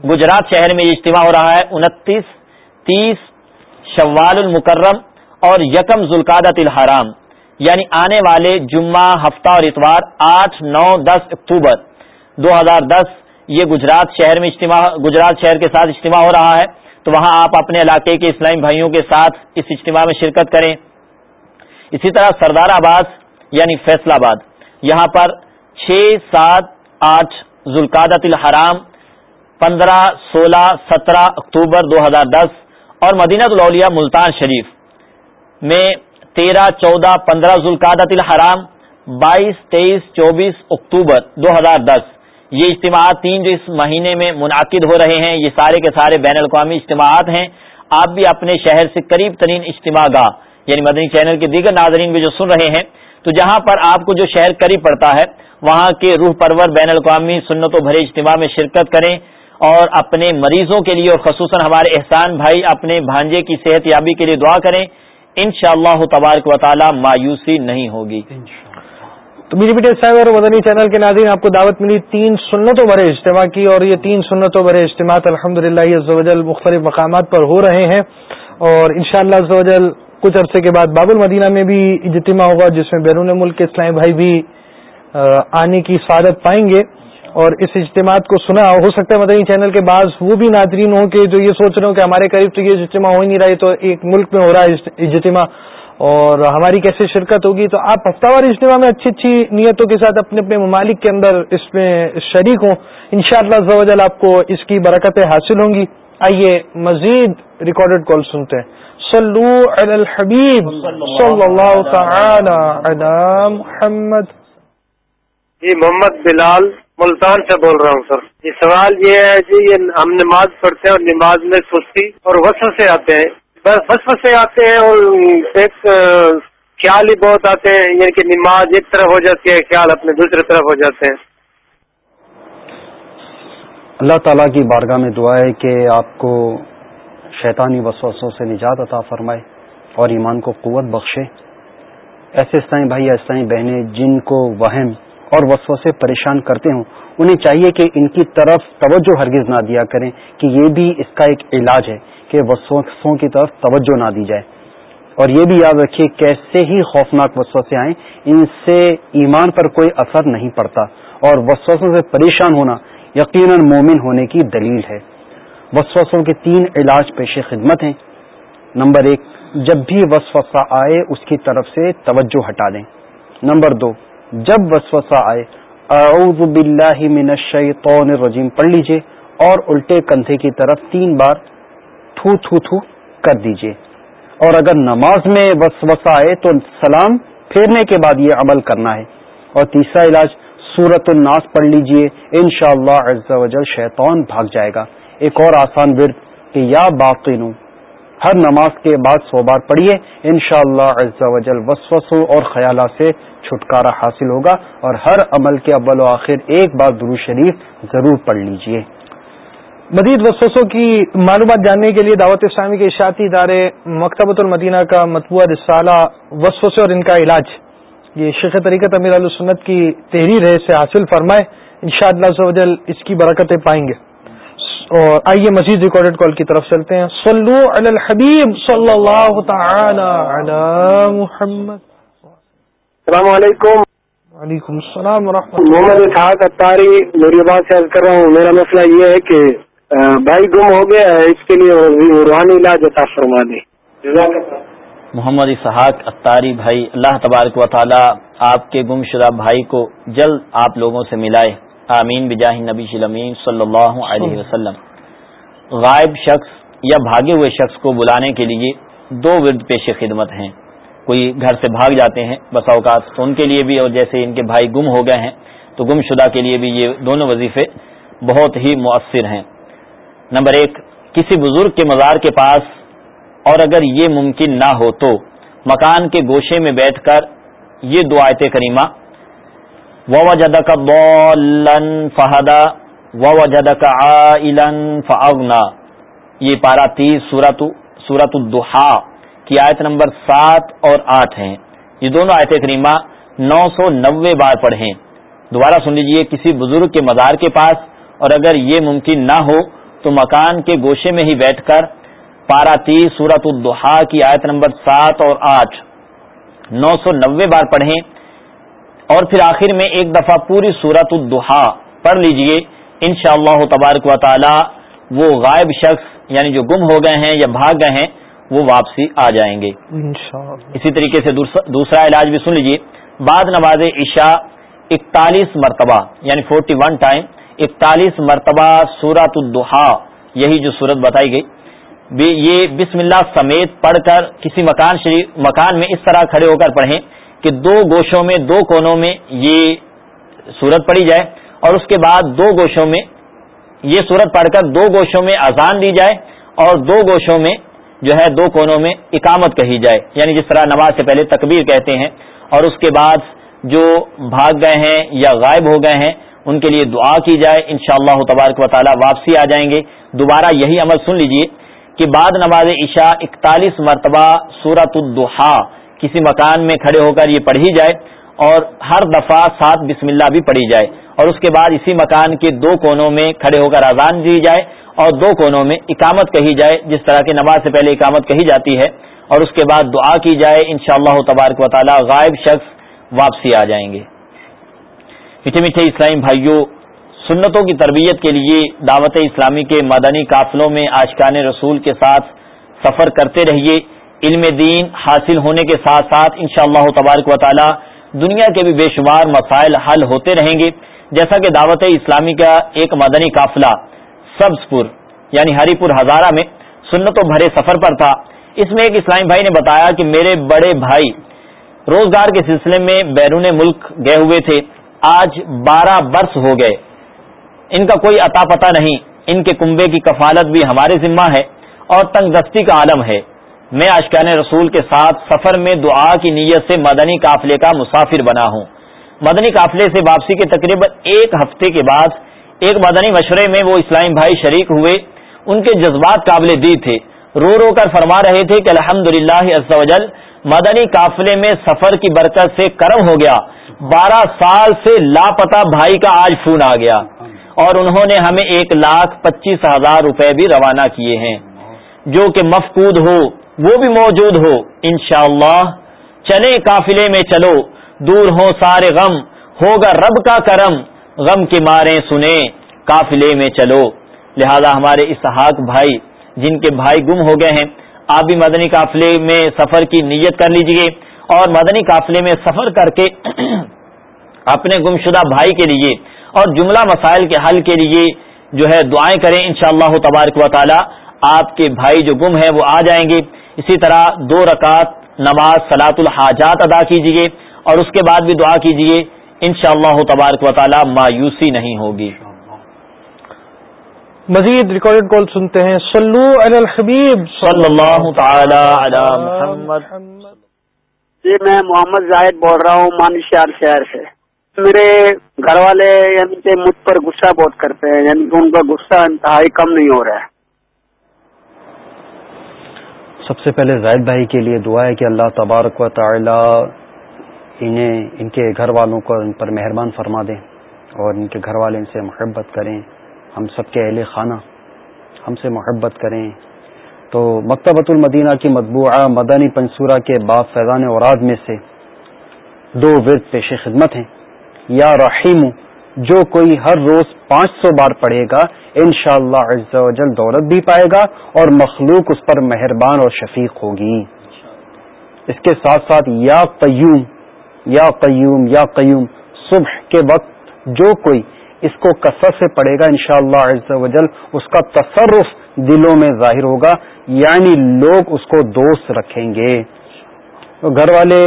گجرات شہر میں یہ اجتماع ہو رہا ہے۔ انتیس، تیس شوال المکرم اور یکم ذوالقادت الحرام۔ یعنی آنے والے جمعہ، ہفتہ اور اتوار، آٹھ، نو، دس اکتوبر دو ہزار دس، یہ گجرات شہر میں اجتماع، گجرات شہر کے ساتھ اجتماع ہو رہا ہے۔ تو وہاں آپ اپنے علاقے کے اسلامی بھائیوں کے ساتھ اس اجتماع میں شرکت کریں۔ اسی طرح سردار آباد یعنی فیصلہ آباد، یہاں پر چھ سات آٹھ ذوالقادت الحرام، پندرہ سولہ سترہ اکتوبر دو ہزار دس اور مدینہ الاولیاء ملتان شریف میں تیرہ، چودہ، پندرہ ذوالقادت الحرام، بائیس، تیئیس، چوبیس اکتوبر دو ہزار دس۔ یہ اجتماعات تین جو اس مہینے میں منعقد ہو رہے ہیں، یہ سارے کے سارے بین الاقوامی اجتماعات ہیں۔ آپ بھی اپنے شہر سے قریب ترین اجتماع گاہ یعنی مدنی چینل کے دیگر ناظرین بھی جو سن رہے ہیں، تو جہاں پر آپ کو جو شہر قریب پڑتا ہے، وہاں کے روح پرور، بین الاقوامی سنت و بھرے اجتماع میں شرکت کریں اور اپنے مریضوں کے لیے اور خصوصاً ہمارے احسان بھائی اپنے بھانجے کی صحت یابی کے لیے دعا کریں ان شاء اللہ تبارک و تعالی مایوسی نہیں ہوگی۔ تو میری بیٹے صاحب اور مدنی چینل کے ناظرین، آپ کو دعوت ملی تین سنتوں بھرے اجتماع کی اور یہ تین سنتوں بھرے اجتماعات الحمد للہ مختلف مقامات پر ہو رہے ہیں اور ان شاء اللہ کچھ عرصے کے بعد باب المدینہ میں بھی اجتماع ہوگا، جس میں بیرون ملک کے اسلام بھائی بھی آنے کی سعادت پائیں گے۔ اور اس اجتماع کو سنا، ہو سکتا ہے مدنی چینل کے بعض وہ بھی ناظرین ہوں کہ جو یہ سوچ رہے ہوں کہ ہمارے قریب تو یہ اجتماع ہو ہی نہیں رہا ہے تو ایک ملک میں ہو رہا ہے اجتماع۔ اور ہماری کیسے شرکت ہوگی؟ تو آپ ہفتہ وار اجتماع میں اچھی اچھی نیتوں کے ساتھ اپنے اپنے ممالک کے اندر اس میں شریک ہوں۔ ان شاء اللہ آپ کو اس کی برکتیں حاصل ہوں گی۔ آئیے مزید ریکارڈڈ کال سنتے ہیں۔ صلو علی الحبیب. صلی اللہ تعالی علی محمد. جی محمد بلال ملتان سے بول رہا ہوں سر. یہ سوال یہ ہے جی یہ ہم نماز پڑھتے ہیں اور نماز میں سستی اور وسط سے آتے ہیں. بس سے آتے ہیں اور ایک خیال ہی بہت آتے ہیں یعنی کہ نماز ایک طرف ہو جاتی ہے خیال اپنے دوسری طرف ہو جاتے ہیں. اللہ تعالیٰ کی بارگاہ میں دعا ہے کہ آپ کو شیطانی وسوسوں سے نجات عطا فرمائے اور ایمان کو قوت بخشے۔ ایسے استائیں بھائی ایسائیں بہنیں، جن کو وہم اور وسو سے پریشان کرتے ہوں، انہیں چاہیے کہ ان کی طرف توجہ ہرگز نہ دیا کریں کہ یہ بھی اس کا ایک علاج ہے کہ وسوسوں کی طرف توجہ نہ دی جائے۔ اور یہ بھی یاد رکھیے کیسے ہی خوفناک وسوسے آئیں، ان سے ایمان پر کوئی اثر نہیں پڑتا اور وسوسوں سے پریشان ہونا یقیناً مومن ہونے کی دلیل ہے۔ وسوسوں کے تین علاج پیش خدمت ہیں۔ نمبر ایک، جب بھی وسوسہ آئے اس کی طرف سے توجہ ہٹا دیں نمبر دو، جب وسوسہ آئے، اعوذ باللہ من الشیطان الرجیم، پڑھ لیجیے اور الٹے کندھے کی طرف تین بار تھو تھو تھو کر دیجیے۔ اور اگر نماز میں وسوسہ آئے تو سلام، پھیرنے کے بعد یہ عمل کرنا ہے۔ اور تیسرا علاج سورت الناس پڑھ لیجیے ان شاء اللہ شیطان بھاگ جائے گا۔ ایک اور آسان ورد کہ یا باقین ہر نماز کے بعد سو بار پڑھیے ان شاء اللہ وسوسوں اور خیالات سے چھٹکارا حاصل ہوگا اور ہر عمل کے اول و آخر ایک بار درو شریف ضرور پڑھ لیجیے۔ مزید وسوسوں کی معلومات جاننے کے لیے دعوت اسلامی کے اشاعتی ادارے مکتبۃ المدینہ کا متبوع رسالہ وسوسے اور ان کا علاج، یہ شیخ طریقت امیر علیہ سنت کی تحریر ہے، اسے حاصل فرمائے ان شاء اللہ اس کی برکتیں پائیں گے۔ اور آئیے مزید ریکارڈیڈ کال کی طرف چلتے ہیں۔ صلو علی الحبیب صلی اللہ تعالی علی محمد۔ السلام علیکم۔ وعلیکم السلام ورحمۃ محمد اسحاق اتاری میری بات سے کر رہا ہوں۔ میرا مسئلہ یہ ہے کہ بھائی گم ہو گیا ہے اس کے لیے روحانی علاج عطا فرما دیں محمد اسحاق اتاری بھائی اللہ تبارک و تعالی آپ کے گم شدہ بھائی کو جلد آپ لوگوں سے ملائے۔ آمین بجاہ نبی شلمین صلی اللہ علیہ وسلم۔ غائب شخص یا بھاگے ہوئے شخص کو بلانے کے لیے دو ورد پیش خدمت ہیں۔ کوئی گھر سے بھاگ جاتے ہیں بس اوقات تو ان کے لیے بھی اور جیسے ان کے بھائی گم ہو گئے ہیں تو گم شدہ کے لیے بھی یہ دونوں وظیفے بہت ہی مؤثر ہیں۔ نمبر ایک کسی بزرگ کے مزار کے پاس اور اگر یہ ممکن نہ ہو تو مکان کے گوشے میں بیٹھ کر یہ دو آیت کریمہ وجدک ضالن فہدا وجدک عائلا فاغنا یہ پارا تیس سورت سورت الدحا کی آیت نمبر سات اور آٹھ ہیں۔ یہ دونوں آیت کریمہ نو سو نوے بار پڑھیں۔ دوبارہ سن لیجیے کسی بزرگ کے مزار کے پاس، اور اگر یہ ممکن نہ ہو تو مکان کے گوشے میں ہی بیٹھ کر پارا تیس سورت الدحا کی آیت نمبر سات اور آٹھ نو سو نوے بار پڑھیں۔ اور پھر آخر میں ایک دفعہ پوری صورت الدحا پڑھ لیجیے۔ ان شاء اللہ تبارک و تعالی وہ غائب شخص یعنی جو گم ہو گئے ہیں یا بھاگ گئے ہیں وہ واپسی آ جائیں گے۔ اسی طریقے سے دوسرا علاج بھی سن لیجیے بعد نواز عشاء اکتالیس مرتبہ یعنی فورٹی ون ٹائم اکتالیس مرتبہ سورت الدحا یہی جو صورت بتائی گئی۔ یہ بسم اللہ سمیت پڑھ کر کسی مکان شریف مکان میں اس طرح کھڑے ہو کر پڑھیں۔ کہ دو گوشوں میں، دو کونوں میں یہ صورت پڑی جائے اور اس کے بعد دو گوشوں میں یہ صورت پڑھ کر دو گوشوں میں اذان دی جائے اور دو گوشوں میں جو ہے دو کونوں میں اقامت کہی جائے۔ یعنی جس طرح نماز سے پہلے تکبیر کہتے ہیں اور اس کے بعد جو بھاگ گئے ہیں یا غائب ہو گئے ہیں، ان کے لیے دعا کی جائے۔ ان شاء اللہ تبارک و تعالی واپسی آ جائیں گے۔ دوبارہ یہی عمل سن لیجیے کہ بعد نماز عشاء اکتالیس مرتبہ سورت الدحا کسی مکان میں کھڑے ہو کر یہ پڑھی جائے اور ہر دفعہ سات بسم اللہ بھی پڑھی جائے اور اس کے بعد اسی مکان کے دو کونوں میں کھڑے ہو کر آزان دی جائے اور دو کونوں میں اقامت کہی جائے، جس طرح کی نماز سے پہلے اقامت کہی جاتی ہے اور اس کے بعد دعا کی جائے ان شاء اللہ تبارک و تعالی غائب شخص واپسی آ جائیں گے۔ میٹھے میٹھے اسلامی بھائیوں سنتوں کی تربیت کے لیے دعوت اسلامی کے مدنی قافلوں میں آشقان رسول کے ساتھ سفر کرتے رہیے۔ علم دین حاصل ہونے کے ساتھ ساتھ ان شاء اللہ تبارک و تعالی دنیا کے بھی بے شمار مسائل حل ہوتے رہیں گے، جیسا کہ دعوت اسلامی کا ایک مدنی قافلہ سبز پور یعنی ہری پور، ہزارہ میں سنت و بھرے سفر پر تھا۔ اس میں ایک اسلامی بھائی نے بتایا کہ میرے بڑے بھائی روزگار کے سلسلے میں بیرون ملک گئے ہوئے تھے۔ آج بارہ برس ہو گئے۔ ان کا کوئی عطا پتہ نہیں۔ ان کے کنبے کی کفالت بھی ہمارے ذمہ ہے اور تنگ دستی کا عالم ہے۔ میں اشکان رسول کے ساتھ سفر میں دعا کی نیت سے مدنی قافلے کا مسافر بنا ہوں۔ مدنی قافلے سے واپسی کے تقریباً ایک ہفتے کے بعد ایک مدنی مشورے میں وہ اسلام بھائی شریک ہوئے۔ ان کے جذبات قابل دی تھے۔ رو رو کر فرما رہے تھے کہ الحمد للہ مدنی قافلے میں سفر کی برکت سے کرم ہو گیا۔ بارہ سال سے لاپتا بھائی کا آج فون آ گیا۔ اور انہوں نے ہمیں ایک لاکھ پچیس ہزار روپے بھی روانہ کیے ہیں۔ جو کہ مفقود ہو وہ بھی موجود ہو، انشاءاللہ۔ اللہ چلے قافلے میں چلو، دور ہو سارے غم۔ ہوگا رب کا کرم۔ غم کے مارے سنے قافلے میں چلو۔ لہذا ہمارے اسحاق بھائی، جن کے بھائی گم ہو گئے ہیں، آپ بھی مدنی قافلے میں سفر کی نیت کر لیجیے۔ اور مدنی قافلے میں سفر کر کے اپنے گمشدہ بھائی کے لیے اور جملہ مسائل کے حل کے لیے جو ہے دعائیں کریں۔ انشاءاللہ اللہ تبارک و تعالی، آپ کے بھائی جو گم ہیں، وہ آ جائیں گے۔ اسی طرح دو رکعت نماز سلاۃ الحاجات ادا کیجیے اور اس کے بعد بھی دعا کیجیے انشاءاللہ اللہ تبارک و تعالی مایوسی نہیں ہوگی۔ مزید ریکارڈڈ کال سنتے ہیں۔ صلو علی الحبیب۔ صلی اللہ تعالی علی محمد۔ جی میں محمد زاہد بول رہا ہوں مانشیار شہر سے۔ میرے گھر والے یعنی کہ مجھ پر غصہ بہت کرتے ہیں یعنی کہ ان کا غصہ انتہائی کم نہیں ہو رہا ہے۔ سب سے پہلے زائد بھائی کے لیے دعا ہے کہ اللہ تبارک و تعالی انہیں ان کے گھر والوں کو ان پر مہربان فرما دیں اور ان کے گھر والے ان سے محبت کریں۔ ہم سب کے اہل خانہ، ہم سے محبت کریں۔ تو مکتبۃ المدینہ کی مطبوعہ مدنی پنصورہ کے بعد فیضان اوراد میں سے دو ورد پیش خدمت ہیں۔ یا رحیم جو کوئی ہر روز پانچ سو بار پڑھے گا ان شاء اللہ دولت بھی پائے گا اور مخلوق اس پر مہربان اور شفیق ہوگی۔ اس کے ساتھ ساتھ یا قیوم یا قیوم یا قیوم، صبح کے وقت جو کوئی اس کو کثرت سے پڑھے گا ان شاء اللہ اس کا تصرف دلوں میں ظاہر ہوگا یعنی لوگ اس کو دوست رکھیں گے۔ گھر والے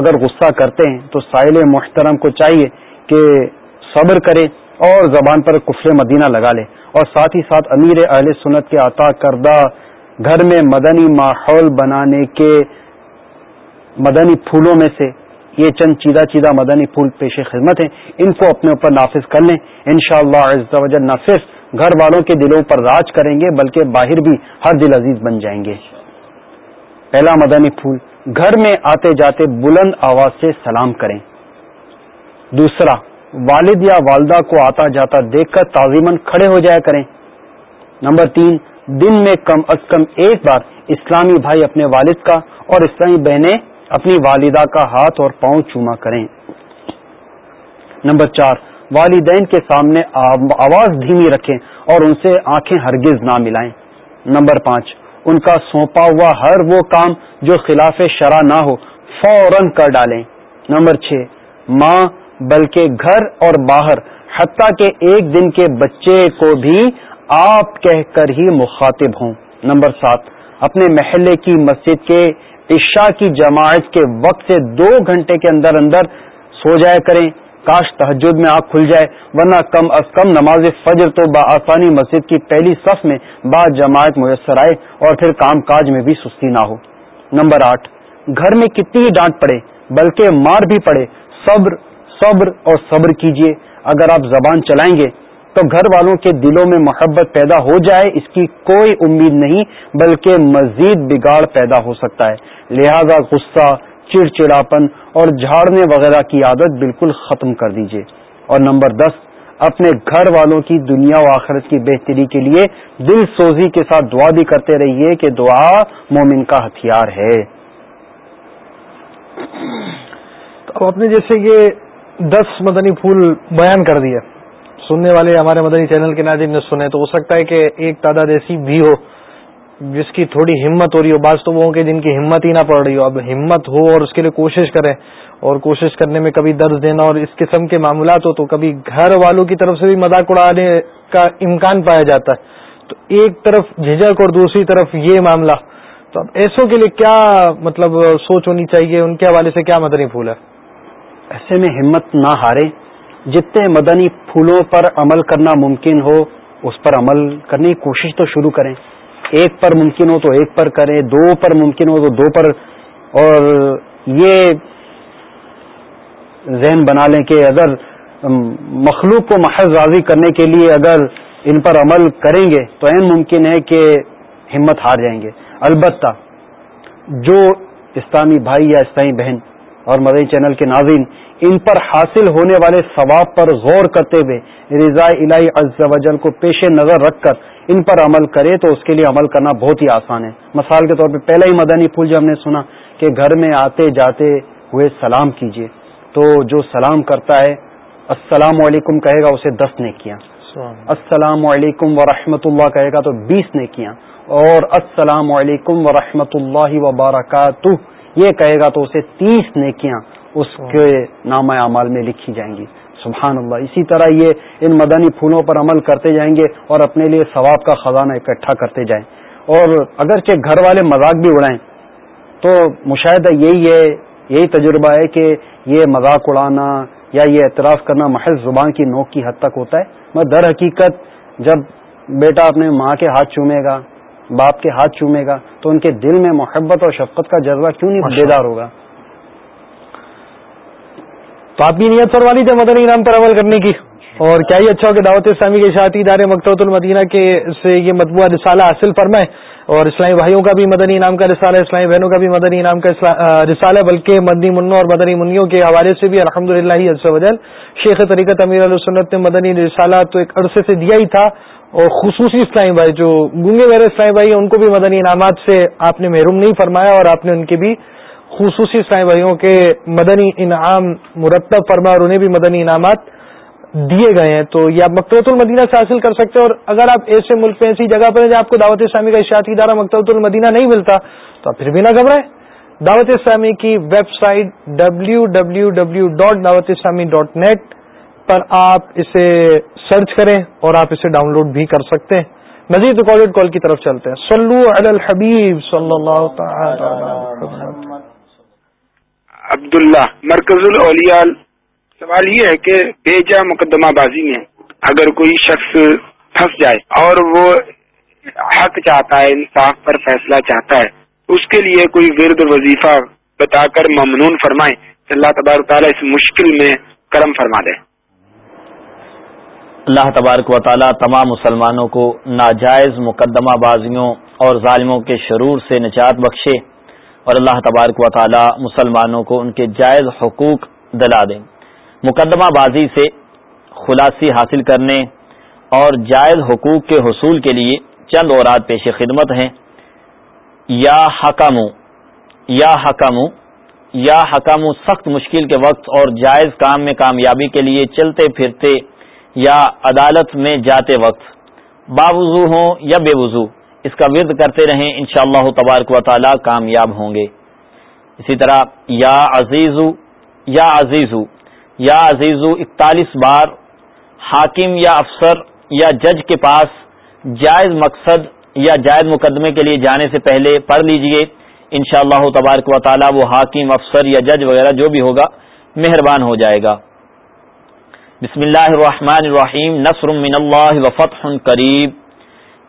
اگر غصہ کرتے ہیں تو ساحل محترم کو چاہیے کہ صبر کرے اور زبان پر کفر مدینہ لگا لے اور ساتھ ہی ساتھ امیر اہل سنت کے عطا کردہ گھر میں مدنی ماحول بنانے کے مدنی پھولوں میں سے یہ چند چیدہ چیدہ مدنی پھول پیش خدمت ہیں۔ ان کو اپنے اوپر نافذ کر لیں۔ ان شاء اللہ نہ صرف گھر والوں کے دلوں پر راج کریں گے بلکہ باہر بھی ہر دل عزیز بن جائیں گے۔ پہلا مدنی پھول، گھر میں آتے جاتے بلند آواز سے سلام کریں۔ دوسرا والد یا والدہ کو آتا جاتا دیکھ کر تعظیمن کھڑے ہو جایا کریں۔ نمبر تین، دن میں کم از کم ایک بار اسلامی بھائی اپنے والد کا اور اسلامی بہنیں اپنی والدہ کا ہاتھ اور پاؤں چوما کریں۔ نمبر چار، والدین کے سامنے آواز دھیمی رکھیں اور ان سے آنکھیں ہرگز نہ ملائیں۔ نمبر پانچ، ان کا سونپا ہوا ہر وہ کام جو خلاف شرع نہ ہو، فوراً کر ڈالیں۔ نمبر چھ، ماں بلکہ گھر اور باہر، حتیٰ کہ ایک دن کے بچے کو بھی آپ کہہ کر ہی مخاطب ہوں۔ نمبر سات، اپنے محلے کی مسجد کے عشاء کی جماعت کے وقت سے دو گھنٹے کے اندر اندر سو جایا کریں۔ کاش تحجد میں آنکھ کھل جائے، ورنہ کم از کم نماز فجر تو بآسانی مسجد کی پہلی صف میں بعض جماعت میسر آئے اور پھر کام کاج میں بھی سستی نہ ہو۔ نمبر آٹھ، گھر میں کتنی ڈانٹ پڑے، بلکہ مار بھی پڑے، صبر صبر اور صبر کیجیے اگر آپ زبان چلائیں گے تو گھر والوں کے دلوں میں محبت پیدا ہو جائے، اس کی کوئی امید نہیں، بلکہ مزید بگاڑ پیدا ہو سکتا ہے۔ لہذا غصہ، چڑچڑاپن اور جھاڑنے وغیرہ کی عادت بالکل ختم کر دیجیے اور نمبر دس، اپنے گھر والوں کی دنیا و آخرت کی بہتری کے لیے دل سوزی کے ساتھ دعا بھی کرتے رہیے کہ دعا مومن کا ہتھیار ہے۔ تو آپ نے جیسے یہ دس مدنی پھول بیان کر دیے۔ سننے والے ہمارے مدنی چینل کے ناظرین نے سنے تو ہو سکتا ہے کہ ایک تعداد ایسی بھی ہو، جس کی تھوڑی ہمت ہو رہی ہو۔ بعض تو وہ کہ جن کی ہمت ہی نہ پڑ رہی ہو۔ اب ہمت ہو اور اس کے لیے کوشش کریں اور کوشش کرنے میں کبھی درد دینا اور اس قسم کے معاملات ہو تو کبھی گھر والوں کی طرف سے بھی مذاق اڑانے کا امکان پایا جاتا ہے۔ تو ایک طرف جھجک اور دوسری طرف یہ معاملہ۔ تو اب ایسوں کے لیے کیا مطلب سوچ ہونی چاہیے؟ ان کے حوالے سے کیا مدنی پھول ہے؟ ایسے میں ہمت نہ ہارے۔ جتنے مدنی پھولوں پر عمل کرنا ممکن ہو، اس پر عمل کرنے کی کوشش تو شروع کریں۔ ایک پر ممکن ہو تو ایک پر کریں، دو پر ممکن ہو تو دو پر۔ اور یہ ذہن بنا لیں کہ اگر مخلوق کو محض راضی کرنے کے لیے اگر ان پر عمل کریں گے تو این ممکن ہے کہ ہمت ہار جائیں گے۔ البتہ جو اسلامی بھائی یا اسلامی بہن اور مدعی چینل کے ناظرین ان پر حاصل ہونے والے ثواب پر غور کرتے ہوئے رضا الہی عز و جل کو پیش نظر رکھ کر ان پر عمل کرے تو اس کے لیے عمل کرنا بہت ہی آسان ہے۔ مثال کے طور پہ پہلا ہی مدنی پھول جو ہم نے سنا کہ گھر میں آتے جاتے ہوئے سلام کیجیے تو جو سلام کرتا ہے السلام علیکم کہے گا اسے دس نے کیا السلام علیکم ورحمۃ اللہ کہے گا تو بیس نے کیا اور السلام علیکم ورحمۃ اللہ وبرکاتہ یہ کہے گا تو اسے تیس نیکیاں اس کے نام اعمال میں لکھی جائیں گی۔ سبحان اللہ۔ اسی طرح یہ ان مدنی پھولوں پر عمل کرتے جائیں گے اور اپنے لیے ثواب کا خزانہ اکٹھا کرتے جائیں۔ اور اگرچہ گھر والے مذاق بھی اڑائیں تو مشاہدہ یہی ہے یہی تجربہ ہے کہ یہ مذاق اڑانا یا یہ اعتراف کرنا محض زبان کی نوک کی حد تک ہوتا ہے۔ مگر در حقیقت جب بیٹا اپنے ماں کے ہاتھ چومے گا باپ کے ہاتھ چومے گا تو ان کے دل میں محبت اور شفقت کا جذبہ کیوں نہیں بیدار ہوگا؟ تو آپ کی نیت فرمانی تھے مدنی انعام پر عمل کرنے کی۔ اور کیا ہی اچھا ہو کہ دعوت اسلامی کے اشاعتی ادارے مکتوۃ المدینہ کے سے یہ مطبوعہ رسالہ حاصل فرمائے اور اسلامی بھائیوں کا بھی مدنی انعام کا رسالہ اسلامی بہنوں کا بھی مدنی انعام کا رسالہ بلکہ مدنی منوں اور مدنی منوں کے حوالے سے بھی الحمد للہ شیخ طریقت امیر السنت نے مدنی رسالہ تو ایک عرصے سے دیا ہی تھا۔ اور خصوصی اسلامی بھائی، جو گونگے وغیرہ اسلامی بھائی ہیں ان کو بھی مدنی انعامات سے آپ نے محروم نہیں فرمایا اور آپ نے ان کے بھی خصوصی اسلامی بھائیوں کے مدنی انعام مرتب فرمایا اور انہیں بھی مدنی انعامات دیے گئے ہیں۔ تو یہ آپ مکتوۃ المدینہ سے حاصل کر سکتے ہیں اور اگر آپ ایسے ملک میں ایسی جگہ پر ہیں جہاں آپ کو دعوت اسلامی کا اشاعتی ادارہ مکتوۃ المدینہ نہیں ملتا، تو آپ پھر بھی نہ گھبرائیں۔ دعوت اسلامی کی website W W W dot Dawat Islami dot net پر آپ اسے سرچ کریں اور آپ اسے ڈاؤن لوڈ بھی کر سکتے ہیں۔ مزید ریکارڈیڈ کال کی طرف چلتے ہیں۔ سلو علی الحبیب صلی اللہ تعالی عبداللہ، مرکز الاولیاء، سوال یہ ہے کہ بیجا مقدمہ بازی میں اگر کوئی شخص پھنس جائے اور وہ حق چاہتا ہے، انصاف پر فیصلہ چاہتا ہے، اس کے لیے کوئی ورد وظیفہ بتا کر ممنون فرمائے اللہ تبارک تعالیٰ اس مشکل میں کرم فرما دے۔ اللہ تبارک و تعالیٰ تمام مسلمانوں کو ناجائز مقدمہ بازیوں اور ظالموں کے شرور سے نجات بخشے اور اللہ تبارک و تعالیٰ مسلمانوں کو ان کے جائز حقوق دلا دیں مقدمہ بازی سے خلاصی حاصل کرنے اور جائز حقوق کے حصول کے لیے چند اوراد پیش خدمت ہیں۔ یا حکم یا حکم یا حکم سخت مشکل کے وقت اور جائز کام میں کامیابی کے لیے چلتے پھرتے یا عدالت میں جاتے وقت، باوضو ہوں یا بے وضو، اس کا ورد کرتے رہیں انشاءاللہ اللہ تبارک و تعالی کامیاب ہوں گے۔ اسی طرح، یا عزیز یا عزیز یا عزیزو اکتالیس بار، حاکم یا افسر یا جج کے پاس جائز مقصد یا جائز مقدمے کے لیے جانے سے پہلے پڑھ لیجیے۔ ان شاء اللہ تبارک و تعالی وہ حاکم، افسر یا جج وغیرہ جو بھی ہوگا، مہربان ہو جائے گا۔ بسم اللہ الرحمن الرحیم، نصر من اللہ و فتح قریب.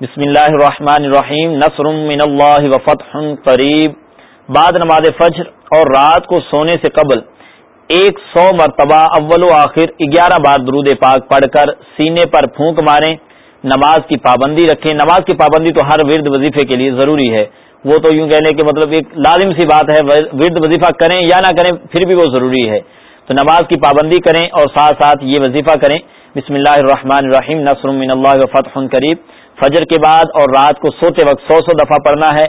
بسم اللہ الرحمن الرحیم، نصر من اللہ و فتح قریب. بعد نماز فجر اور رات کو سونے سے قبل ایک سو مرتبہ اول و آخر گیارہ بار درود پاک پڑھ کر سینے پر پھونک ماریں. نماز کی پابندی رکھیں. نماز کی پابندی تو ہر ورد وظیفے کے لیے ضروری ہے. وہ تو یوں کہنے کے مطلب ایک لازم سی بات ہے، ورد وظیفہ کریں یا نہ کریں، پھر بھی وہ ضروری ہے۔ تو نماز کی پابندی کریں اور ساتھ ساتھ یہ وظیفہ کریں۔ بسم اللہ الرحمن الرحیم، نصر من اللہ و فتح قریب۔ فجر کے بعد اور رات کو سوتے وقت سو سو دفعہ پڑھنا ہے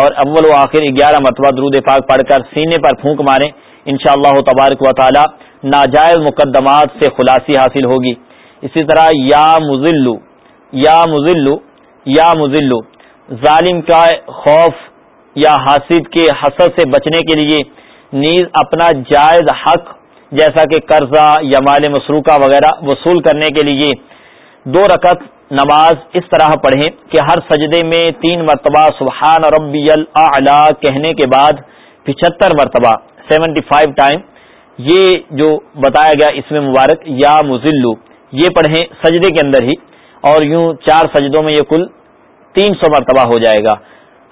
اور اول و آخر گیارہ مرتبہ درود پاک پڑھ کر سینے پر پھونک ماریں۔ انشاء اللہ تبارک و تعالی ناجائز مقدمات سے خلاصی حاصل ہوگی۔ اسی طرح یا مزلو یا مزلو یا مزلو ظالم کا خوف یا حاسد کے حسد سے بچنے کے لیے نیز اپنا جائز حق جیسا کہ قرضہ یا مال مسروقہ وغیرہ وصول کرنے کے لیے دو رکعت نماز اس طرح پڑھیں کہ ہر سجدے میں تین مرتبہ سبحان ربی اللہ کہنے کے بعد پچہتر مرتبہ سیونٹی فائیو ٹائم یہ جو بتایا گیا اس میں مبارک، یا مزلو یہ پڑھیں سجدے کے اندر ہی اور یوں چار سجدوں میں یہ کل تین سو مرتبہ ہو جائے گا۔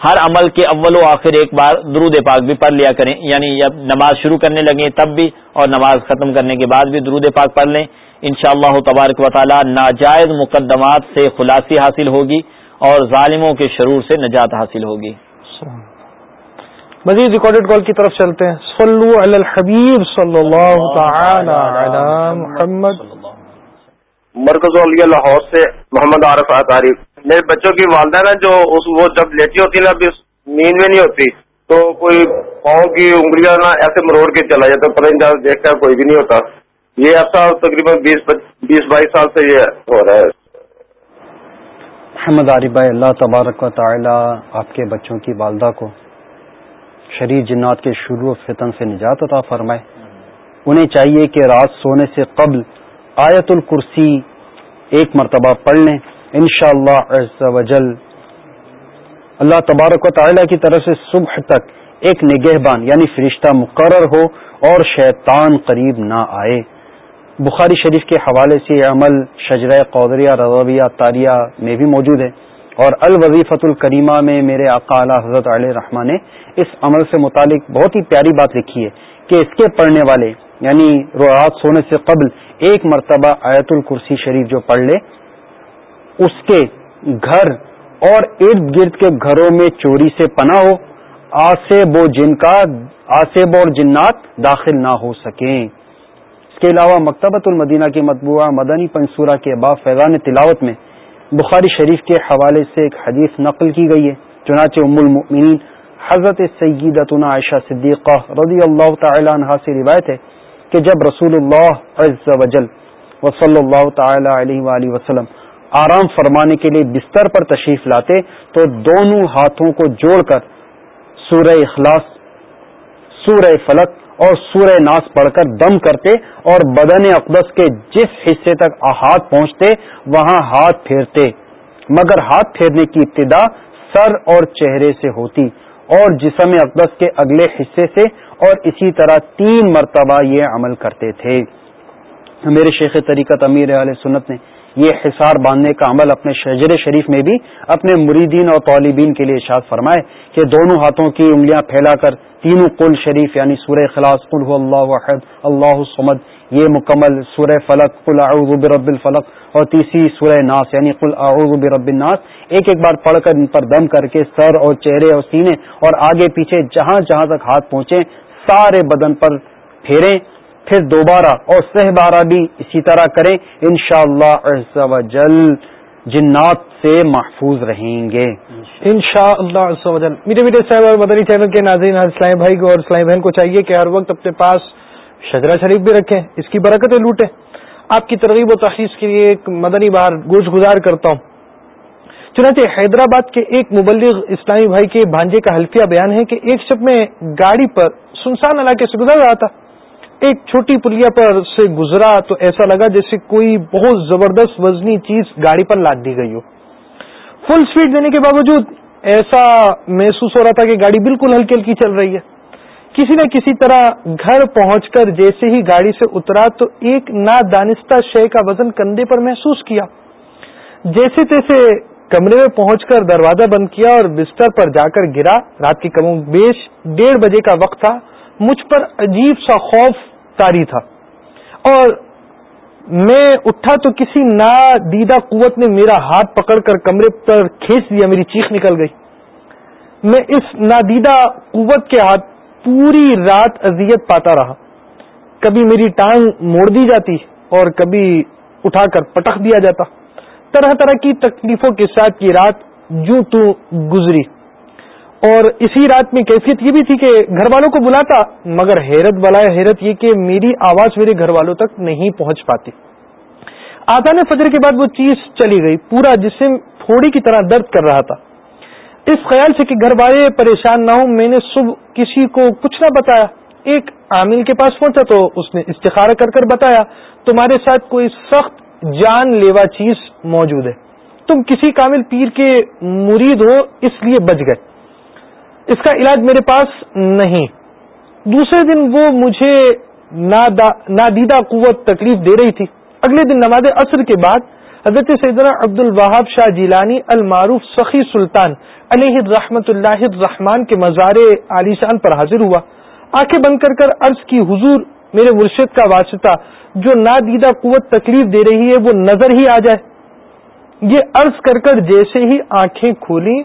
ہر عمل کے اول و آخر ایک بار درود پاک بھی پڑھ لیا کریں۔ یعنی جب نماز شروع کرنے لگیں تب بھی اور نماز ختم کرنے کے بعد بھی درود پاک پڑھ لیں۔ ان شاء اللہ تبارک و تعالی ناجائز مقدمات سے خلاصی حاصل ہوگی اور ظالموں کے شرور سے نجات حاصل ہوگی۔ مزید ریکارڈیڈ کال کی طرف چلتے ہیں۔ صلو علی الحبیب صلی اللہ تعالی علی محمد۔ مرکز لاہور سے محمد عارف عارف میرے بچوں کی والدہ نا جو اس وہ جب لیٹی ہوتی نا ابھی نیند میں نہیں ہوتی، تو کوئی پاؤں کی انگلیاں نا ایسے مروڑ کے چلا جاتا پرندہ دیکھ کر کوئی بھی نہیں ہوتا۔ یہ ایسا تقریباً بیس بیس بائیس سال سے یہ ہو رہا ہے۔ محمد عارف بھائی، اللہ تبارک و تعالی آپ کے بچوں کی والدہ کو شریر جنات کے شروع فتن سے نجات عطا فرمائے۔ انہیں چاہیے کہ رات سونے سے قبل آیت الکرسی ایک مرتبہ پڑھ لیں۔ شاء اللہ اللہ تبارک و تعالی کی طرف سے صبح تک ایک نگہبان یعنی فرشتہ مقرر ہو اور شیطان قریب نہ آئے۔ بخاری شریف کے حوالے سے یہ عمل شجرہ قودریہ رضویہ، تاریہ میں بھی موجود ہے۔ اور الوظیفت الکریمہ میں میرے آقا اعلی حضرت علیہ رحمٰ نے اس عمل سے متعلق بہت ہی پیاری بات لکھی ہے کہ اس کے پڑھنے والے یعنی رات سونے سے قبل ایک مرتبہ آیت الکرسی شریف جو پڑھ لے اس کے گھر اور ارد گرد کے گھروں میں چوری سے پناہ ہو آسیب و جن کا آسیب اور جنات داخل نہ ہو سکیں۔ اس کے علاوہ مکتبۃ المدینہ کی مطبوعہ مدنی پنصورہ کے باب فیضان تلاوت میں بخاری شریف کے حوالے سے ایک حدیث نقل کی گئی ہے۔ چنانچہ ام المؤمنین حضرت سیدتنا عائشہ صدیقہ رضی اللہ تعالی عنہ سے روایت ہے کہ جب رسول اللہ عز و جل صلی اللہ تعالی علیہ وآلہ وسلم آرام فرمانے کے لیے بستر پر تشریف لاتے تو دونوں ہاتھوں کو جوڑ کر سورہ اخلاص، سورہ فلک اور سورہ ناس پڑھ کر دم کرتے اور بدن اقدس کے جس حصے تک ہاتھ پہنچتے، وہاں ہاتھ پھیرتے۔ مگر ہاتھ پھیرنے کی ابتدا سر اور چہرے سے ہوتی اور جسم اقدس کے اگلے حصے سے اور اسی طرح تین مرتبہ یہ عمل کرتے تھے۔ میرے شیخ طریقت امیر علیہ سنت نے یہ حصار باندھنے کا عمل اپنے شجر شریف میں بھی اپنے مریدین اور طالبین کے لیے اشاد فرمائے کہ دونوں ہاتھوں کی انگلیاں پھیلا کر تینوں قل شریف یعنی سورہ خلاص قل اللہ وحد اللہ سمد یہ مکمل سورہ فلق، قل اعوذ برب الفلق اور تیسری سورہ ناس یعنی قل اعوذ برب الناس۔ ایک ایک بار پڑھ کر ان پر دم کر کے سر اور چہرے اور سینے اور آگے پیچھے جہاں جہاں تک ہاتھ پہنچے سارے بدن پر پھیریں۔ پھر دوبارہ اور سہ بارہ بھی اسی طرح کریں۔ ان شاء اللہ جل جنات سے محفوظ رہیں گے۔ ان شاء اللہ میرے میرے صاحب اور مدنی چینل کے ناظرین اسلام بھائی کو اور اسلام بہن کو چاہیے کہ ہر وقت اپنے پاس شجرا شریف بھی رکھیں۔ اس کی برکتیں لوٹیں۔ آپ کی ترغیب و تخصیص کے لیے ایک مدنی بار گوش گزار کرتا ہوں۔ چنانچہ حیدرآباد کے ایک مبلغ اسلامی بھائی کے بھانجے کا حلفیہ بیان ہے کہ ایک شب میں گاڑی پر سنسان علاقے سے گزر رہا تھا۔ ایک چھوٹی پلیا پر سے گزرا تو ایسا لگا جیسے کوئی بہت زبردست وزنی چیز گاڑی پر لاد دی گئی ہو۔ فل اسپیڈ دینے کے باوجود ایسا محسوس ہو رہا تھا کہ گاڑی بالکل ہلکی ہلکی چل رہی ہے۔ کسی نہ کسی طرح گھر پہنچ کر جیسے ہی گاڑی سے اترا تو ایک نادانستہ شے کا وزن کندھے پر محسوس کیا۔ جیسے تیسے کمرے میں پہنچ کر دروازہ بند کیا اور بستر پر جا کر گرا۔ رات کی کم بیش ڈیڑھ بجے کا وقت تھا۔ مجھ پر عجیب سا خوف تاری تھا۔ اور میں اٹھا تو کسی نادیدہ قوت نے میرا ہاتھ پکڑ کر کمرے پر کھینچ دیا، میری چیخ نکل گئی۔ میں اس نادیدہ قوت کے ہاتھ پوری رات اذیت پاتا رہا۔ کبھی میری ٹانگ موڑ دی جاتی اور کبھی اٹھا کر پٹخ دیا جاتا۔ طرح طرح کی تکلیفوں کے ساتھ یہ رات جو تو گزری۔ اور اسی رات میں کیفیت یہ بھی تھی کہ گھر والوں کو بلاتا، مگر حیرت بلا حیرت یہ کہ میری آواز میرے گھر والوں تک نہیں پہنچ پاتی۔ آدھا فجر کے بعد وہ چیز چلی گئی، پورا جسم تھوڑی کی طرح درد کر رہا تھا۔ اس خیال سے کہ گھر والے پریشان نہ ہوں، میں نے صبح کسی کو کچھ نہ بتایا۔ ایک عامل کے پاس پہنچا تو اس نے استخارہ کر کر بتایا، تمہارے ساتھ کوئی سخت جان لیوا چیز موجود ہے۔ تم کسی کامل پیر کے مرید ہو، اس لیے بچ گئے۔ اس کا علاج میرے پاس نہیں۔ دوسرے دن وہ مجھے نادیدہ قوت تکلیف دے رہی تھی۔ اگلے دن نماز عصر کے بعد حضرت سیدنا عبد الوہاب شاہ جیلانی المعروف سخی سلطان علیہ رحمت اللہ الرحمان کے مزار عالیشان پر حاضر ہوا۔ آنکھیں بند کر کر عرض کی، حضور، میرے مرشد کا واسطہ، جو نادیدہ قوت تکلیف دے رہی ہے، وہ نظر ہی آ جائے۔ یہ عرض کر کر جیسے ہی آنکھیں کھولی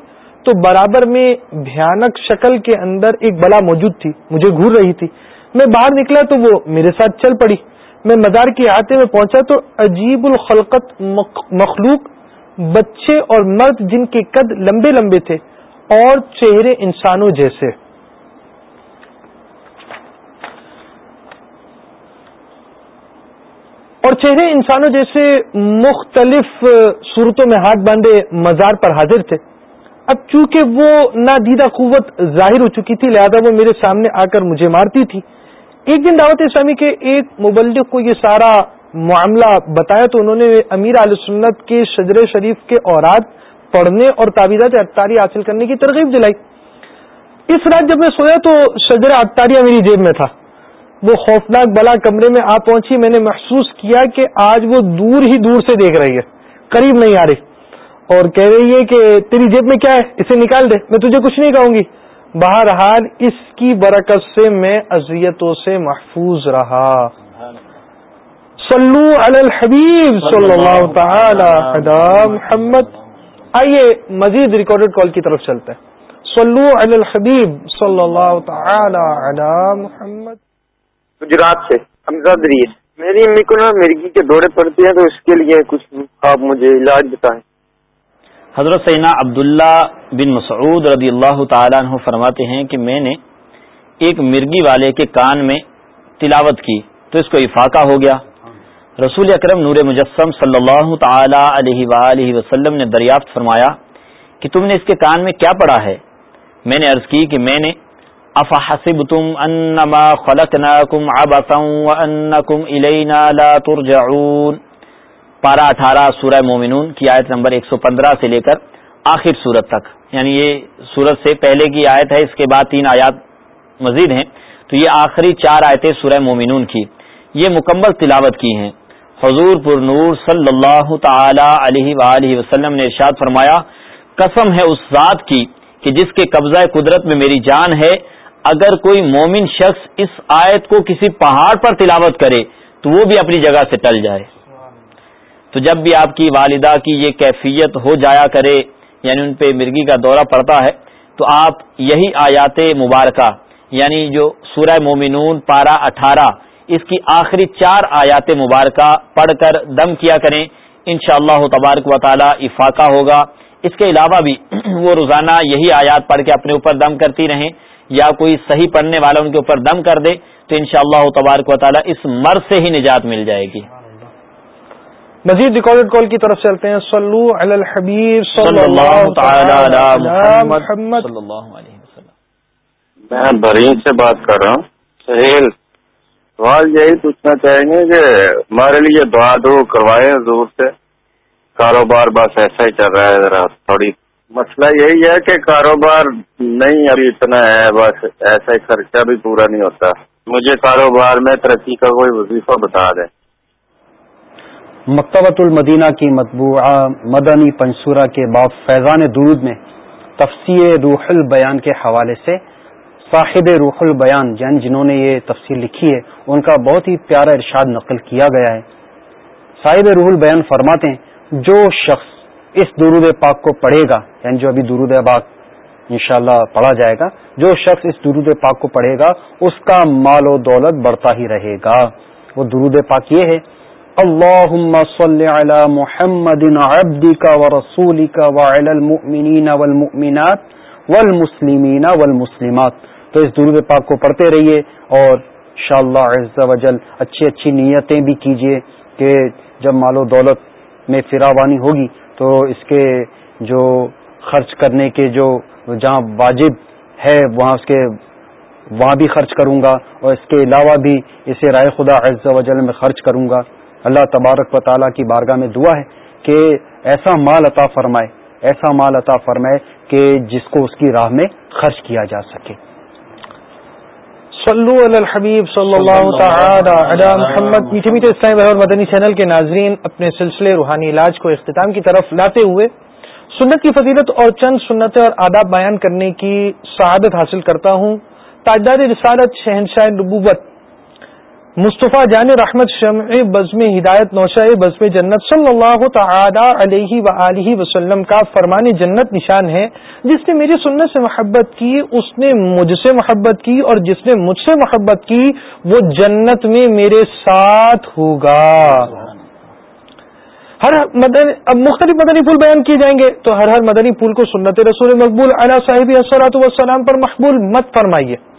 تو برابر میں بھیانک شکل کے اندر ایک بلا موجود تھی، مجھے گور رہی تھی۔ میں باہر نکلا تو وہ میرے ساتھ چل پڑی۔ میں مزار کے آتے میں پہنچا تو عجیب الخلقت مخلوق، بچے اور مرد جن کے قد لمبے لمبے تھے اور چہرے انسانوں جیسے۔ اور چہرے انسانوں جیسے مختلف صورتوں میں ہاتھ باندھے مزار پر حاضر تھے۔ اب چونکہ وہ نادیدہ قوت ظاہر ہو چکی تھی، لہذا وہ میرے سامنے آ کر مجھے مارتی تھی۔ ایک دن دعوت اسلامی کے ایک مبلغ کو یہ سارا معاملہ بتایا تو انہوں نے امیر علیہ سنت کے شجر شریف کے اوراد پڑھنے اور تعویذات اختاری حاصل کرنے کی ترغیب دلائی۔ اس رات جب میں سویا تو شجر اختاریہ میری جیب میں تھا۔ وہ خوفناک بلا کمرے میں آ پہنچی۔ میں نے محسوس کیا کہ آج وہ دور ہی دور سے دیکھ رہی ہے۔ قریب نہیں آ رہی۔ اور کہہ رہی ہے کہ تیری جیب میں کیا ہے؟ اسے نکال دے، میں تجھے کچھ نہیں کہوں گی۔ بہرحال، اس کی برکت سے میں اذیتوں سے محفوظ رہا۔ صلو علی الحبیب صلی اللہ تعالی محمد۔ آئیے، مزید ریکارڈڈ کال کی طرف چلتے ہیں۔ صلو علی الحبیب صلی اللہ تعالی علی محمد۔ گجرات سے امزاد ریس میری امی کو نا مرغی کے دوڑے پڑتے ہیں، تو اس کے لیے کچھ آپ مجھے علاج بتائیں۔ حضرت سینا عبداللہ بن مسعود رضی اللہ تعالیٰ عنہ فرماتے ہیں کہ میں نے ایک مرگی والے کے کان میں تلاوت کی تو اس کو افاقہ ہو گیا۔ رسول اکرم نور مجسم صلی اللہ تعالی علیہ وآلہ وسلم نے دریافت فرمایا کہ تم نے اس کے کان میں کیا پڑھا ہے؟ میں نے عرض کی کہ میں نے افحسبتم انما خلقناکم عبثا وانکم الینا لا ترجعون۔ پارہ اٹھارہ سورہ مومنون کی آیت نمبر ایک سو پندرہ سے لے کر آخر سورت تک۔ یعنی یہ سورت سے پہلے کی آیت ہے، اس کے بعد تین آیات مزید ہیں۔ تو یہ آخری چار آیتیں سورہ مومنون کی۔ یہ مکمل تلاوت کی ہیں۔ حضور پر نور صلی اللہ تعالی علیہ وآلہ وسلم نے ارشاد فرمایا، قسم ہے اس ذات کی کہ جس کے قبضہ قدرت میں میری جان ہے۔ اگر کوئی مومن شخص اس آیت کو کسی پہاڑ پر تلاوت کرے، تو وہ بھی اپنی جگہ سے ٹل جائے۔ تو جب بھی آپ کی والدہ کی یہ کیفیت ہو جایا کرے یعنی ان پہ مرغی کا دورہ پڑتا ہے، تو آپ یہی آیات مبارکہ یعنی جو سورہ مومنون پارہ اٹھارہ، اس کی آخری چار آیات مبارکہ پڑھ کر دم کیا کریں ان شاء اللہ تبارک و تعالی افاقہ ہوگا۔ اس کے علاوہ بھی وہ روزانہ یہی آیات پڑھ کے اپنے اوپر دم کرتی رہیں، یا کوئی صحیح پڑھنے والا ان کے اوپر دم کر دے، تو ان شاء اللہ تبارک و تعالی اس مرض سے ہی نجات مل جائے گی۔ مزید ریکارڈڈ کال کی طرف چلتے ہیں۔ صلو علی الحبیب صلی اللہ محمد میں برین سے بات کر رہا ہوں۔ سہیل سوال یہی پوچھنا چاہیں گے کہ ہمارے لیے دعا دو کروائے حضور سے۔ کاروبار بس ایسا ہی چل رہا ہے ذرا تھوڑی۔ مسئلہ یہی ہے کہ کاروبار نہیں ابھی اتنا ہے بس ایسا ہی خرچہ بھی پورا نہیں ہوتا۔ مجھے کاروبار میں ترقی کا کوئی وظیفہ بتا دیں۔ مکتبۃ المدینہ کی مطبوعہ مدنی پنصورہ کے بعد فیضان درود میں تفسیر روح البیان کے حوالے سے صاحب روح البیان یعنی جنہوں نے یہ تفسیر لکھی ہے، ان کا بہت ہی پیارا ارشاد نقل کیا گیا ہے۔ صاحب روح البیان فرماتے ہیں، جو شخص اس درود پاک کو پڑھے گا یعنی جو ابھی درود پاک انشاءاللہ پڑھا جائے گا، جو شخص اس درود پاک کو پڑھے گا، اس کا مال و دولت بڑھتا ہی رہے گا۔ وہ درود پاک یہ ہے اللهم صل على محمد عبدك ورسولك وعلى المؤمنين والمؤمنات والمسلمين والمسلمات تو اس درود پاک کو پڑھتے رہیے اور انشاءاللہ عز و جل اچھی اچھی نیتیں بھی کیجیے کہ جب مال و دولت میں فراوانی ہوگی تو اس کے جو خرچ کرنے کے جو جہاں واجب ہے، وہاں اس کے وہاں بھی خرچ کروں گا اور اس کے علاوہ بھی اسے رائے خدا عز و جل میں خرچ کروں گا۔ اللہ تبارک و تعالیٰ کی بارگاہ میں دعا ہے کہ ایسا مال عطا فرمائے ایسا مال عطا فرمائے کہ جس کو اس کی راہ میں خرچ کیا جا سکے۔ صلو علی الحبیب صلی اللہ تعالی علی محمد۔ میٹھے میٹھے اسلام اور مدنی چینل کے ناظرین اپنے سلسلے روحانی علاج کو اختتام کی طرف لاتے ہوئے سنت کی فضیلت اور چند سنتیں اور آداب بیان کرنے کی سعادت حاصل کرتا ہوں۔ تاجدار رسالت شہنشاہ نبوت مصطفیٰ جان رحمت شمع بزم ہدایت نوشہ بزم جنت صلی اللہ تعالی علیہ و وسلم کا فرمان جنت نشان ہے۔ جس نے میری سنت سے محبت کی، اس نے مجھ سے محبت کی اور جس نے مجھ سے محبت کی، وہ جنت میں میرے ساتھ ہوگا۔ ہر مدنی، اب مختلف مدنی پھول بیان کیے جائیں گے تو ہر ہر مدنی پھول کو سنت رسول مقبول علیہ صاحب اثرات وسلام پر مقبول مت فرمائیے۔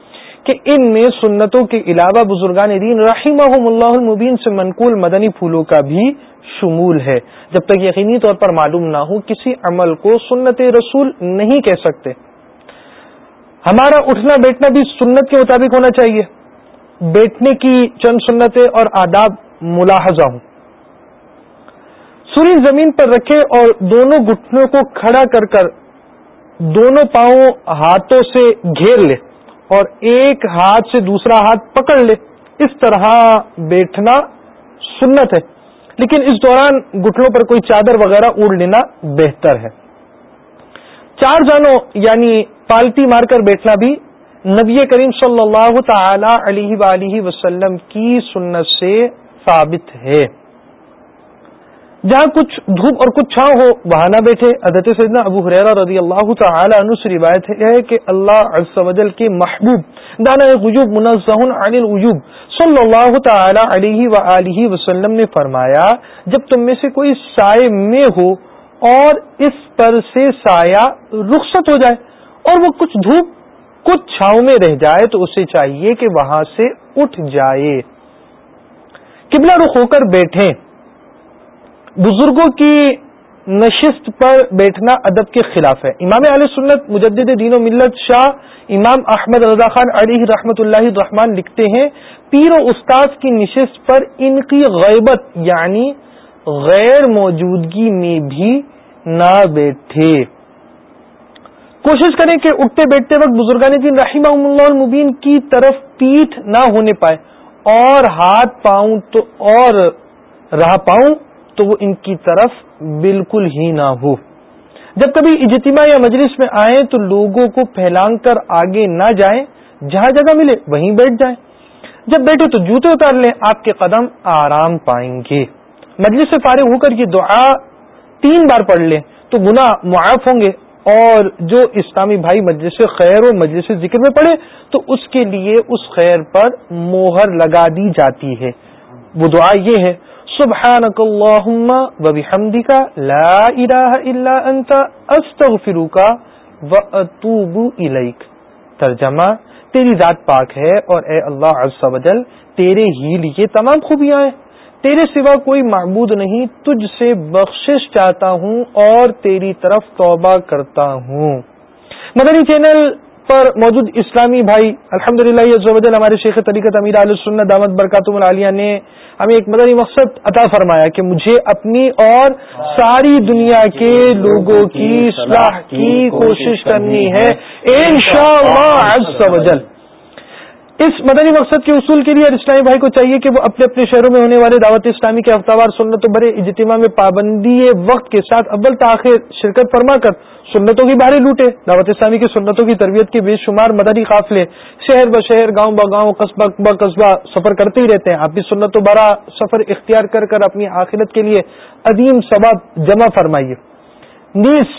کہ ان میں سنتوں کے علاوہ بزرگان دین رحیم اللہ المبین سے منقول مدنی پھولوں کا بھی شمول ہے۔ جب تک یقینی طور پر معلوم نہ ہو، کسی عمل کو سنت رسول نہیں کہہ سکتے۔ ہمارا اٹھنا بیٹھنا بھی سنت کے مطابق ہونا چاہیے۔ بیٹھنے کی چند سنتیں اور آداب ملاحظہ ہوں۔ سوری زمین پر رکھے اور دونوں گٹنوں کو کھڑا کر کر دونوں پاؤں ہاتھوں سے گھیر لے۔ اور ایک ہاتھ سے دوسرا ہاتھ پکڑ لے۔ اس طرح بیٹھنا سنت ہے۔ لیکن اس دوران گٹنوں پر کوئی چادر وغیرہ اڑ لینا بہتر ہے۔ چار جانوں یعنی پالٹی مار کر بیٹھنا بھی نبی کریم صلی اللہ تعالی علیہ وسلم کی سنت سے ثابت ہے۔ جہاں کچھ دھوپ اور کچھ چھاؤں ہو، وہاں نہ بیٹھے۔ حضرت سیدنا ابو حریرہ رضی اللہ تعالی عنہ سے روایت ہے کہ اللہ عز و جل کے محبوب، دانا غیوب منزہ عن الوجوب صلی اللہ تعالی علیہ وآلہ وسلم نے فرمایا، جب تم میں سے کوئی سائے میں ہو اور اس پر سے سایہ رخصت ہو جائے اور وہ کچھ دھوپ، کچھ چھاؤں میں رہ جائے، تو اسے چاہیے کہ وہاں سے اٹھ جائے۔ قبلہ رخ ہو کر بیٹھیں۔ بزرگوں کی نشست پر بیٹھنا ادب کے خلاف ہے۔ امام علیہ سنت مجدد دین و ملت شاہ امام احمد رضا خان علی رحمت اللہ الرحمان لکھتے ہیں، پیر و استاذ کی نشست پر ان کی غیبت یعنی غیر موجودگی میں بھی نہ بیٹھے۔ کوشش کریں کہ اٹھتے بیٹھتے وقت بزرگان دین رحمہ اللہ المبین کی طرف پیٹھ نہ ہونے پائے۔ اور ہاتھ پاؤں تو اور رہ پاؤں تو وہ ان کی طرف بالکل ہی نہ ہو۔ جب کبھی اجتماع یا مجلس میں آئیں تو لوگوں کو پھیلان کر آگے نہ جائیں، جہاں جگہ ملے وہیں بیٹھ جائیں۔ جب بیٹھے تو جوتے اتار لیں، آپ کے قدم آرام پائیں گے۔ مجلس سے فارغ ہو کر یہ دعا تین بار پڑھ لیں تو گنا معاف ہوں گے۔ اور جو اسلامی بھائی مجلس خیر و مجلس ذکر میں پڑھے تو اس کے لیے اس خیر پر موہر لگا دی جاتی ہے۔ وہ دعا یہ ہے سبحانك اللهم وبحمدك لا اله الا انت استغفرك واتوب اليك ترجمہ، تیری ذات پاک ہے اور اے اللہ عز و جل، تیرے ہی لیے تمام خوبیاں ہیں۔ تیرے سوا کوئی معبود نہیں، تجھ سے بخشش چاہتا ہوں اور تیری طرف توبہ کرتا ہوں۔ مدنی چینل پر موجود اسلامی بھائی الحمد للہ ہمارے شیخ طریقت امیر علیہ سنت دامت برکاتم العالیہ نے ہمیں ایک مدنی مقصد عطا فرمایا کہ مجھے اپنی اور ساری دنیا کے لوگوں کی اصلاح کی کوشش کرنی ہے، انشاءاللہ اس مدنی مقصد کے اصول کے لیے اسلامی بھائی کو چاہیے کہ وہ اپنے اپنے شہروں میں ہونے والے دعوت اسلامی کے ہفتہ وار سنت و بڑے اجتماع میں پابندی وقت کے ساتھ اول تاخیر شرکت فرما کر سنتوں کی بھاری لوٹے۔ دعوت اسلامی کی سنتوں کی تربیت کے بے شمار مدنی قافلے شہر ب شہر، گاؤں ب گاؤں، قصبہ ب قصبہ سفر کرتے ہی رہتے ہیں۔ آپ بھی سنت و بڑا سفر اختیار کر کر اپنی آخرت کے لیے عظیم ثباب جمع فرمائیے۔ نیس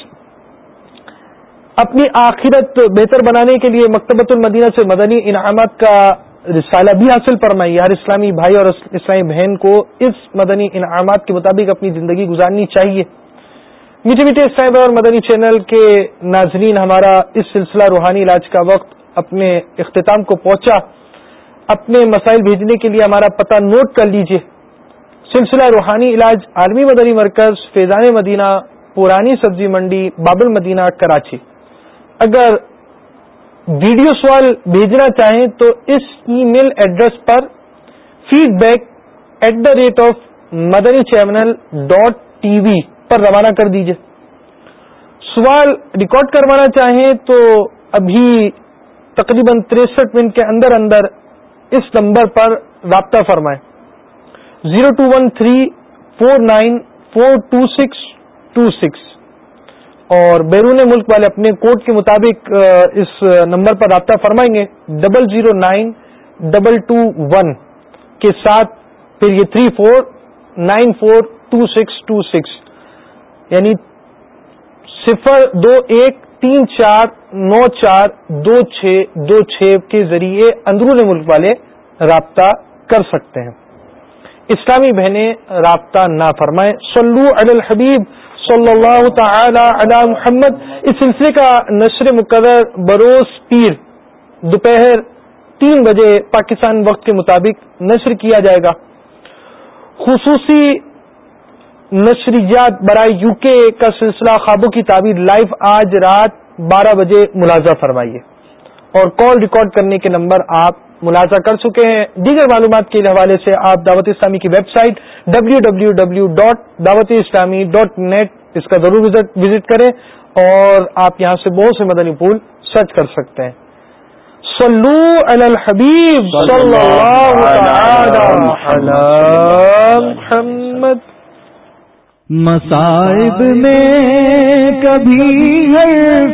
اپنی آخرت بہتر بنانے کے لیے مکتبۃ المدینہ سے مدنی انعامات کا رسالہ بھی حاصل فرمائی ہر اسلامی بھائی اور اسلامی بہن کو اس مدنی انعامات کے مطابق اپنی زندگی گزارنی چاہیے۔ میٹھے میٹھے اسلامی اور مدنی چینل کے ناظرین، ہمارا اس سلسلہ روحانی علاج کا وقت اپنے اختتام کو پہنچا۔ اپنے مسائل بھیجنے کے لیے ہمارا پتہ نوٹ کر لیجیے سلسلہ روحانی علاج عالمی مدنی مرکز، فیضان مدینہ، پرانی سبزی منڈی، بابل مدینہ، کراچی۔ اگر ویڈیو سوال بھیجنا چاہیں تو اس email address per feedback at the rate of Madani channel dot T V پر روانہ کر دیجیے سوال ریکارڈ کروانا چاہیں تو ابھی تقریباً تریسٹھ منٹ کے اندر اندر اس نمبر پر رابطہ فرمائیں۔ Zero two one three four nine four two six two six. اور بیرون ملک والے اپنے کوڈ کے مطابق اس نمبر پر رابطہ فرمائیں گے۔ Double zero nine double two one کے ساتھ، پھر یہ three four nine four two six two six یعنی صفر دو ایک تین چار نو چار دو چھ دو چھ کے ذریعے اندرون ملک والے رابطہ کر سکتے ہیں۔ اسلامی بہنیں رابطہ نہ فرمائیں۔ سلو علی الحبیب صلی اللہ تعالی علی محمد۔ اس سلسلے کا نشر مقرر بروز پیر دوپہر تین بجے پاکستان وقت کے مطابق نشر کیا جائے گا۔ خصوصی نشریات برائے یو کے کا سلسلہ خوابوں کی تعبیر لائیو آج رات بارہ بجے ملازہ فرمائیے۔ اور کال ریکارڈ کرنے کے نمبر آپ ملازہ کر چکے ہیں۔ دیگر معلومات کے حوالے سے آپ دعوت اسلامی کی website W W W dot Dawat Islami dot net اس کا ضرور وزٹ کریں اور آپ یہاں سے بہت سے مدنی پھول سرچ کر سکتے ہیں۔ صلو علی الحبیب صلی اللہ محمد مصائب میں کبھی ہر